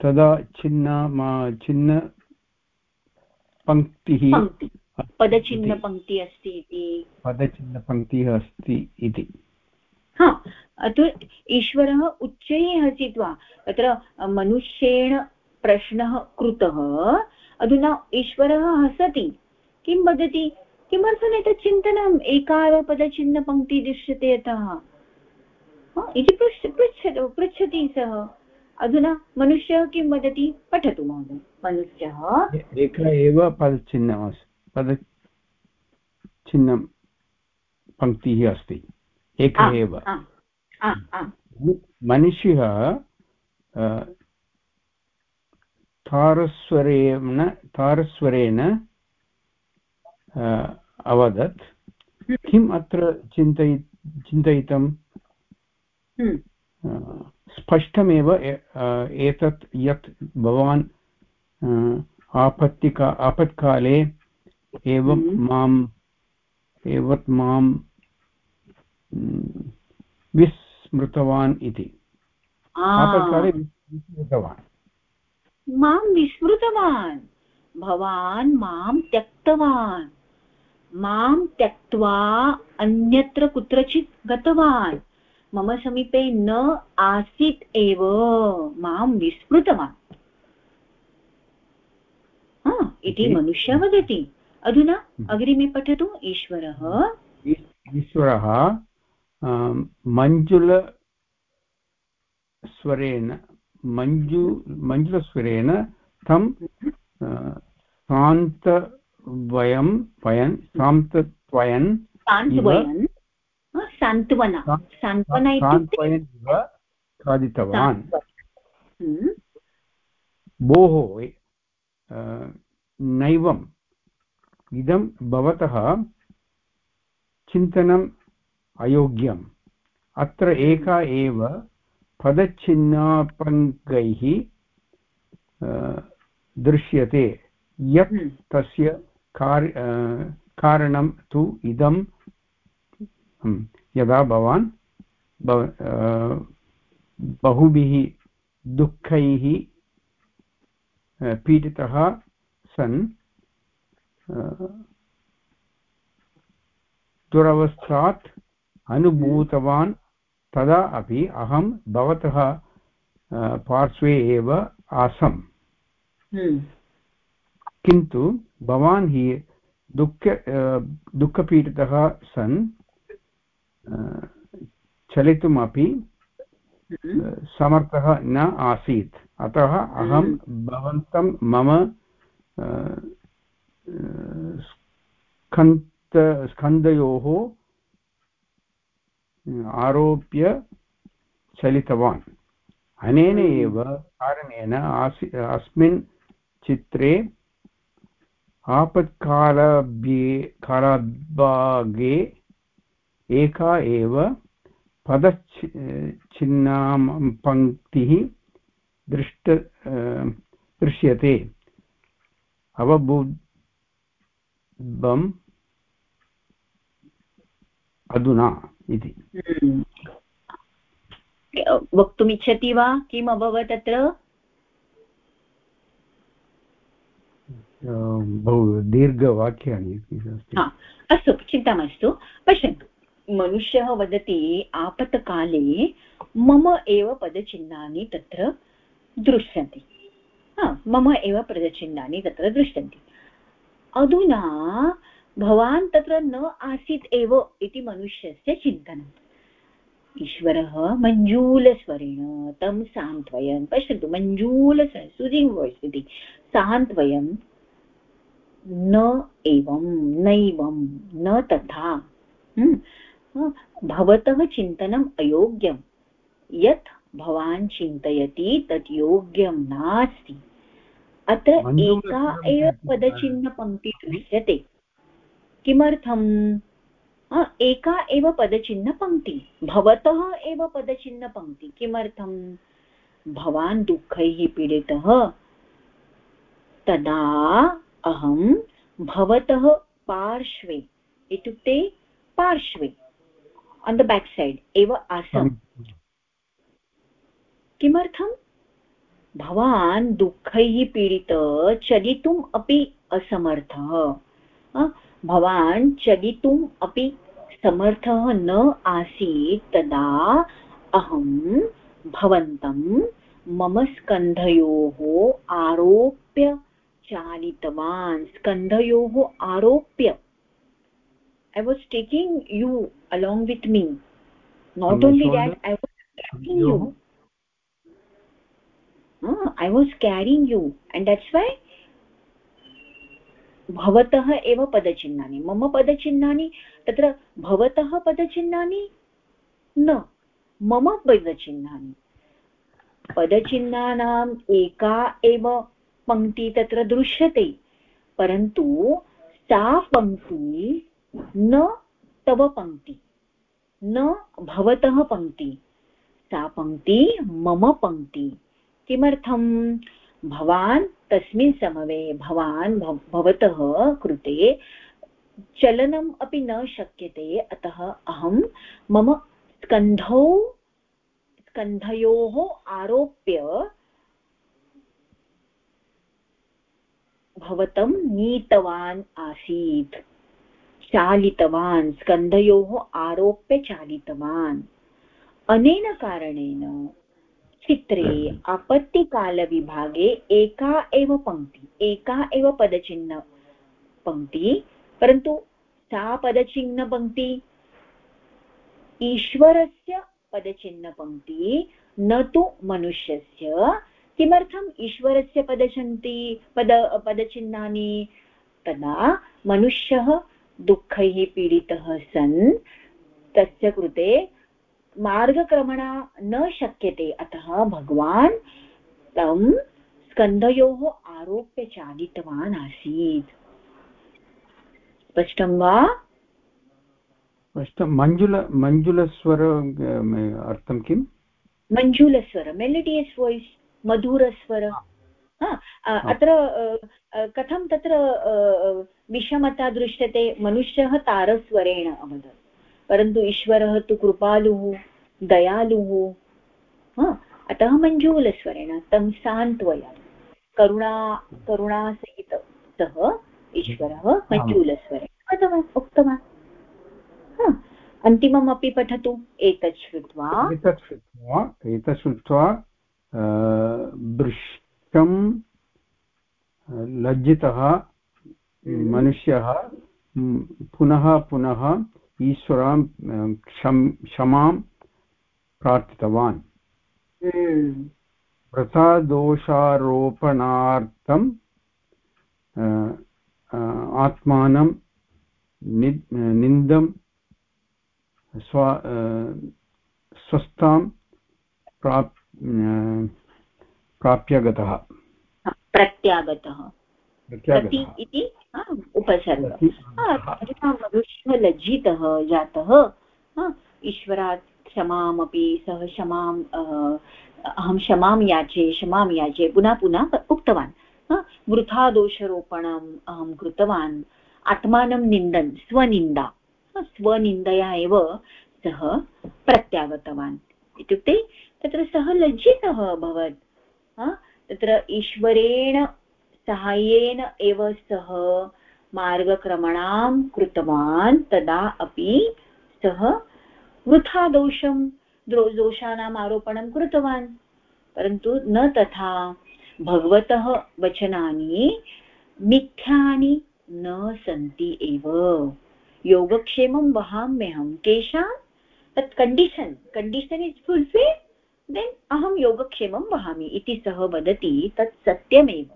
Speaker 6: तदा छिन्ना मा छिन्न पङ्क्तिः
Speaker 1: पदचिह्नपङ्क्ति अस्ति इति।
Speaker 6: पदचिह्नपङ्क्तिः अस्ति इति।
Speaker 1: हा अत्र ईश्वरः उच्चैः हसित्वा तत्र मनुष्येण प्रश्नः कृतः अधुना ईश्वरः हसति। किं वदति? किमर्थम् एतत् चिन्तनम्? एका एव पदचिह्नपङ्क्तिः दृश्यते यतः। इति पृच्छ पृच्छतु पृच्छति सः। अधुना मनुष्यः किं वदति? पठतु महोदय मनुष्यः।
Speaker 6: एका एव पदचिह्नम् पदचिह्नं पङ्क्तिः अस्ति। एक एव। मनुष्यः तारस्वरेण तारस्वरेण अवदत्। किम् अत्र चिन्तयि चिन्तयितं हम्म। स्पष्टमेव एतत् यत् भवान् आपत्तिका आपत्काले एवं हम्म। माम् एवत् माँ विस्मृतवान् इति। आपत्काले विस्मृतवान्।
Speaker 1: माँ विस्मृतवान्। भवान् माँ त्यक्तवान्। माँ त्यक्त्वा अन्यत्र कुत्रचित् गतवान्। मम समीपे न आसीत् एव। माँ विस्मृतवान्। इति मनुष्य वदति। अधुना हम्म। अग्रिमे पठतु ईश्वरः।
Speaker 6: ईश्वरः मञ्जुलस्वरेण मञ्जु मञ्जुलस्वरेण तं शान्तवयं वयन् शान्तत्वयन्
Speaker 1: सान्त्वना
Speaker 6: इत्युक्ते खादितवान्। हम्म। भोः नैवम्। इदं भवतः चिन्तनम् अयोग्यम्। अत्र एका एव पदच्छिन्नापङ्गैः दृश्यते यत्
Speaker 1: हम्म।
Speaker 6: तस्य कार् कारणं तु इदं यदा भवान् बहुभिः दुःखैः पीडितः सन् दुरवस्थात् अनुभूतवान् तदा अपि अहं भवतः पार्श्वे एव आसम्
Speaker 1: हम्म।
Speaker 6: किन्तु भवान् हि दुःख दुःखपीडितः सन् चलितुमपि
Speaker 1: हम्म।
Speaker 6: समर्थः न आसीत् अतः अहं
Speaker 1: हम्म।
Speaker 6: भवन्तं मम स्कन्त स्कन्दयोः आरोप्य चलितवान् अनेन
Speaker 1: हम्म।
Speaker 6: एव कारणेन आसि अस्मिन् चित्रे आपत्कालभ्ये कालाद्भागे एका एव पदच्छि छिन्नां पङ्क्तिः दृष्ट दृश्यते अवबुद्धम् अधुना इति।
Speaker 1: वक्तुमिच्छति वा? किम् अभवत् अत्र?
Speaker 6: बहु दीर्घवाक्यानि
Speaker 1: अस्तु। चिन्ता मास्तु। पश्यन्तु मनुष्यः वदति आपत्काले मम एव पदचिह्नानि तत्र दृश्यन्ते मम एव पदचिह्नानि तत्र दृश्यन्ते अधुना भवान् तत्र न आसीत् एव इति मनुष्यस्य चिन्तनम्। ईश्वरः मञ्जूलस्वरेण तं सान्त्वयन् पश्यन्तु मञ्जूलस्वर सुजिङ्ग् वाय्स् इति सान्त्वयन् न एवं नैवं न तथा भवतः चिन्तनम् अयोग्यं यत् भवान् चिन्तयति तत् योग्यं नास्ति। अत्र एका एव पदचिह्नपङ्क्ति दृश्यते। किमर्थम्? एका एव पदचिह्नपङ्क्ति भवतः एव पदचिह्नपङ्क्ति किमर्थं भवान् दुःखैः पीडितः। तदा अहं भवतः पार्श्वे इत्युक्ते पार्श्वे आन् द बेक् सैड् एव आसम्। किमर्थं भवान् दुःखैः पीडित चलितुम् अपि असमर्थः। भवान् चलितुम् अपि समर्थः न आसीत् तदा अहं भवन्तं मम स्कन्धयोः आरोप्य चालितवान्। स्कन्धयोः आरोप्य। I was taking you along with me not only that I was you uh, i was carrying you. And that's why भवतः एव पदचिह्नानि। मम पदचिह्नानि तत्र भवतः पदचिह्नानि न, मम पदचिह्नानि। पदचिह्नानाम् एका एव पङ्क्ति तत्र दृश्यते, परन्तु सा पङ्क्ति न तव पङ्क्ति, न भवतः पङ्क्ति, सा पङ्क्ति मम पङ्क्ति। किमर्थं भवान् तस्मिन् समये भवान् भवतः कृते चलनम् अपि न शक्यते, अतः अहं मम स्कन्धौ, स्कन्धयोः आरोप्य भवतं नीतवान् आसीत्। चालितवान्, स्कन्धयोः आरोप्य चालितवान्। अनेन कारणेन चित्रे आपत्तिकालविभागे एका एव पङ्क्ति एका एव पदचिह्न पङ्क्ति परन्तु सा पदचिह्नपङ्क्ति ईश्वरस्य पदचिह्नपङ्क्ति न तु मनुष्यस्य. किमर्थम् ईश्वरस्य पदचन्ति पद पदचिह्नानि तदा मनुष्यः दुःखैः पीडितः सन् तस्य कृते मार्गक्रमणा न शक्यते। अतः भगवान् तं स्कन्धयोः आरोप्य चालितवान् आसीत्। स्पष्टं वा?
Speaker 6: अष्ट मञ्जुल मञ्जुलस्वर अर्थं किम्?
Speaker 1: मञ्जुलस्वर मेलिडियस् वाय्स् मधुरस्वर। अत्र कथं तत्र विषमता दृश्यते? मनुष्यः तारस्वरेण अवदत्। परन्तु ईश्वरः तु कृपालुः दयालुः। अतः मञ्जूलस्वरेण तं सान्त्वया। करुणा करुणासहित सः ईश्वरः मञ्जूलस्वरेण वदवान् उक्तवान्। अन्तिममपि पठतु। एतत् श्रुत्वा
Speaker 6: एतत् श्रुत्वा एतत् श्रुत्वा वृष्टं लज्जितः हम्म। मनुष्यः पुनः पुनः ईश्वरां क्षम् क्षमां प्रार्थितवान्। व्रतादोषारोपणार्थं आत्मानं निन्दं स्व स्वस्थां प्राप्
Speaker 1: प्राप्य गतः प्रत्यागतः प्रति इति उपसर्ग. मनुष्यः लज्जितः जातः ईश्वरात् क्षमामपि सः क्षमाम् अहं क्षमां याचे क्षमां याचे पुनः पुनः उक्तवान्. वृथा दोषारोपणम् अहं कृतवान्. आत्मानं निन्दन् स्वनिन्दा. स्वनिन्दया एव सः प्रत्यागतवान्. इत्युक्ते तत्र सः लज्जितः अभवत्. तत्र ईश्वरेण साहाय्येन एव सः मार्गक्रमणां कृतवान् तदा अपि सः वृथा दोषं दोषाणाम् आरोपणं कृतवान्। परन्तु न तथा भगवतः वचनानि मिथ्यानि न सन्ति एव। योगक्षेमं वहाम्यहं केषां तत् condition condition is fulfil then अहं योगक्षेमं वहामि इति सः वदति तत् सत्यमेव।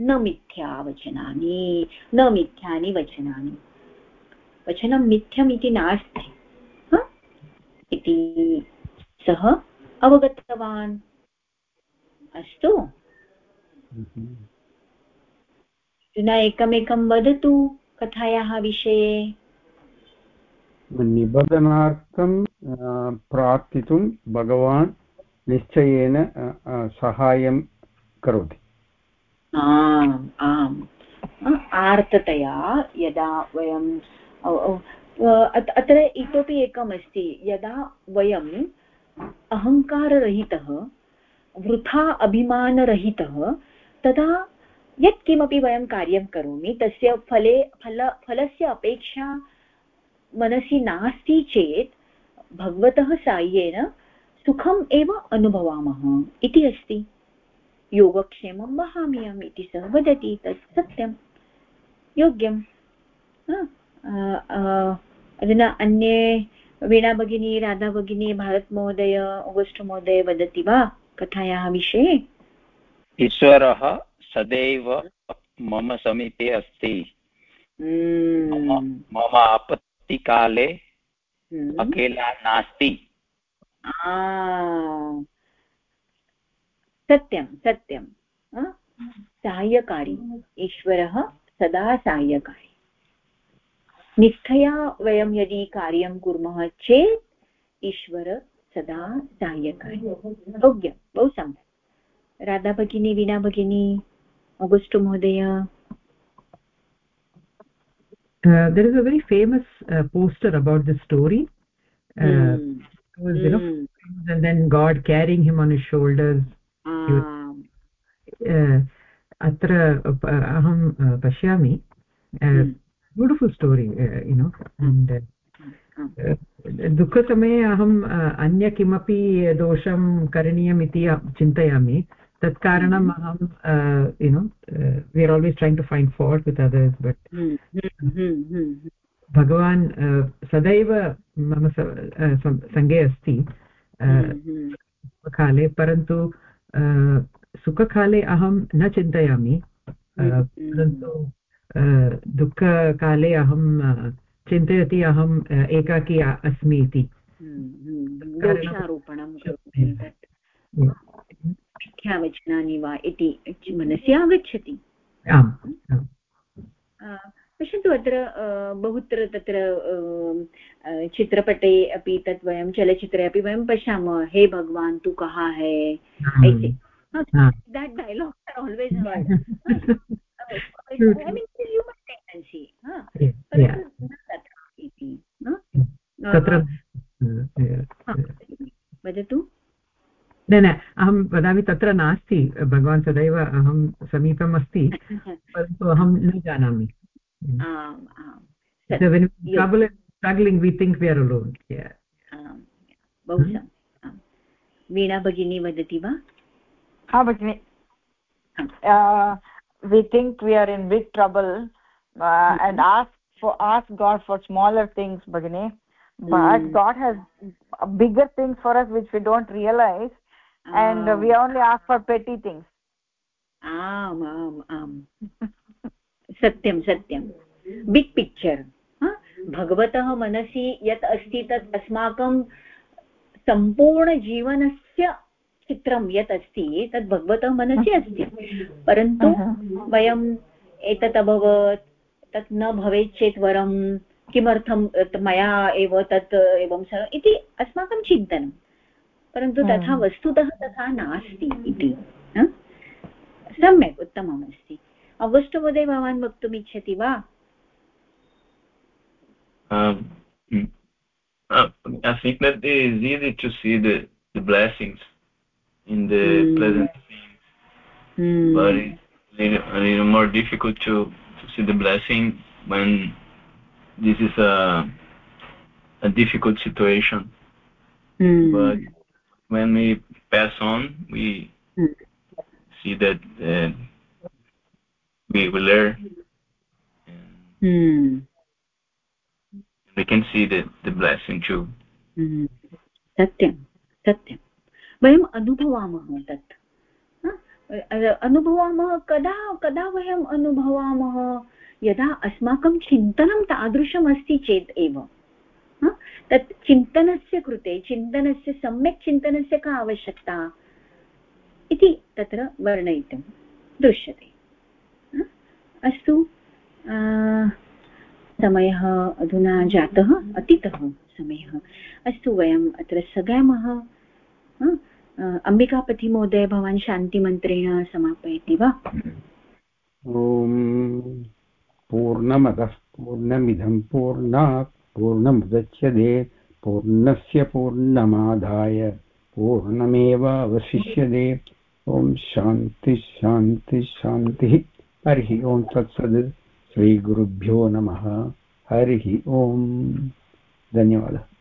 Speaker 1: न मिथ्या वचनानि न मिथ्यानि वचनानि। वचनं मिथ्यम् इति नास्ति इति सः अवगतवान्। अस्तु। अधुना एकमेकं वदतु कथायाः विषये।
Speaker 6: निबधनार्थं प्रार्थितुं भगवान् निश्चयेन साहाय्यं करोति।
Speaker 1: आम् आम्। आर्ततया यदा वयं अत्र इतोपि एकम् अस्ति यदा वयम् अहङ्काररहितः, वृथा अभिमानरहितः, तदा यत्किमपि वयं कार्यं करोमि, तस्य फले, फल, फलस्य अपेक्षा मनसि नास्ति चेत् भगवतः साहाय्येन सुखम् एव अनुभवामः इति अस्ति। योगक्षेमं वहाम्यहम् इति सः वदति तत् सत्यं। योग्यम्। अधुना अन्ये वीणा भगिनी राधा भगिनी भारतमहोदय ओगस्ट् महोदय वदति वा कथायाः विषये?
Speaker 4: ईश्वरः सदैव मम समीपे अस्ति।
Speaker 1: हम्म।
Speaker 4: मम आपत्तिकाले हम्म। अकेला नास्ति।
Speaker 1: सत्यं सत्यं साहाय्यकारी ईश्वरः सदा साहाय्यकारी निष्ठया वयं यदि कार्यं कुर्मः चेत् ईश्वर सदा साहाय्यकारी योग्यं बहु सम्यक् राधा भगिनी वीणा भगिनी अगुस्टु महोदय
Speaker 2: Uh, there is a very famous uh, poster about this story. Uh, mm. was, you know, mm. and then God carrying him on his shoulders. अत्र अहं पश्यामि. ब्यूटिफुल् स्टोरि यु नो दुःखसमये अहम् अन्य किमपि दोषं करणीयम् इति चिन्तयामि. तत् कारणम् अहं you know we are always trying to find fault with others but भगवान् सदैव मम सङ्गे अस्ति. काले परन्तु सुखकाले अहं न चिन्तयामि। परन्तु दुःखकाले अहं चिन्तयति अहम् एकाकी अस्मि इति।
Speaker 1: मिथ्यावचनानि वा इति मनसि आगच्छति। पश्यन्तु अत्र बहुत्र तत्र चित्रपटे अपि तत् वयं चलचित्रे अपि वयं पश्यामः हे भगवान् तु कः है? देट् आर् आल्वेस् वदतु।
Speaker 2: न न अहं वदामि तत्र नास्ति भगवान् सदैव अहं समीपम् अस्ति [laughs] परन्तु अहं न जानामि। struggling we think we are alone yeah
Speaker 1: बहु वीणा भगिनी वदति वा
Speaker 5: हा भगिनि we think we are in big trouble uh, mm -hmm. and ask for ask god for smaller things bagini but mm. god has bigger things for us which we don't realize ah. and uh, we only ask for petty things
Speaker 1: आम् आम् आम् सत्यं सत्यं big picture भगवतः मनसि यत् अस्ति तत् अस्माकं सम्पूर्णजीवनस्य चित्रं यत् अस्ति तद् भगवतः मनसि अस्ति। परन्तु वयम् एतत् अभवत् तत् न भवेत् चेत् वरं किमर्थं मया एव तत् एवं सर्वम् इति अस्माकं चिन्तनं। परन्तु तथा वस्तुतः तथा नास्ति इति सम्यक् उत्तमम् अस्ति अगस्ट् भवान् वक्तुम् इच्छति वा?
Speaker 3: Um, uh, I think that it is easy to see the, the blessings in the mm. pleasant things mm. but it's a little, a little more difficult to, to see the blessing when this is a a difficult situation mm. but when we pass on we mm. see that uh, we will learn
Speaker 1: mm.
Speaker 3: We can see the the blessing too.
Speaker 1: Satyam satyam. वयम् अनुभवामः तत् अनुभवामः कदा कदा वयम् अनुभवामः यदा अस्माकं चिन्तनं तादृशम् अस्ति चेत् एव तत् चिन्तनस्य कृते चिन्तनस्य सम्यक् चिन्तनस्य का आवश्यकता इति तत्र वर्णयितुं दृश्यते अस्तु समयः अधुना जातः, अतीतः समयः। अस्तु वयम् अत्र स्थगयामः अम्बिकापतिमहोदय, भवान् शान्तिमन्त्रेण समापयति वा?
Speaker 6: ॐ पूर्णमदः, पूर्णमिदं पूर्णात् पूर्णमुदच्यते पूर्णस्य पूर्णमादाय, पूर्णमेव अवशिष्यते ॐ शान्ति शान्ति, शान्तिः। हरिः ॐ तत्सद् श्रीगुरुभ्यो नमः। हरिः ओम्। धन्यवादः।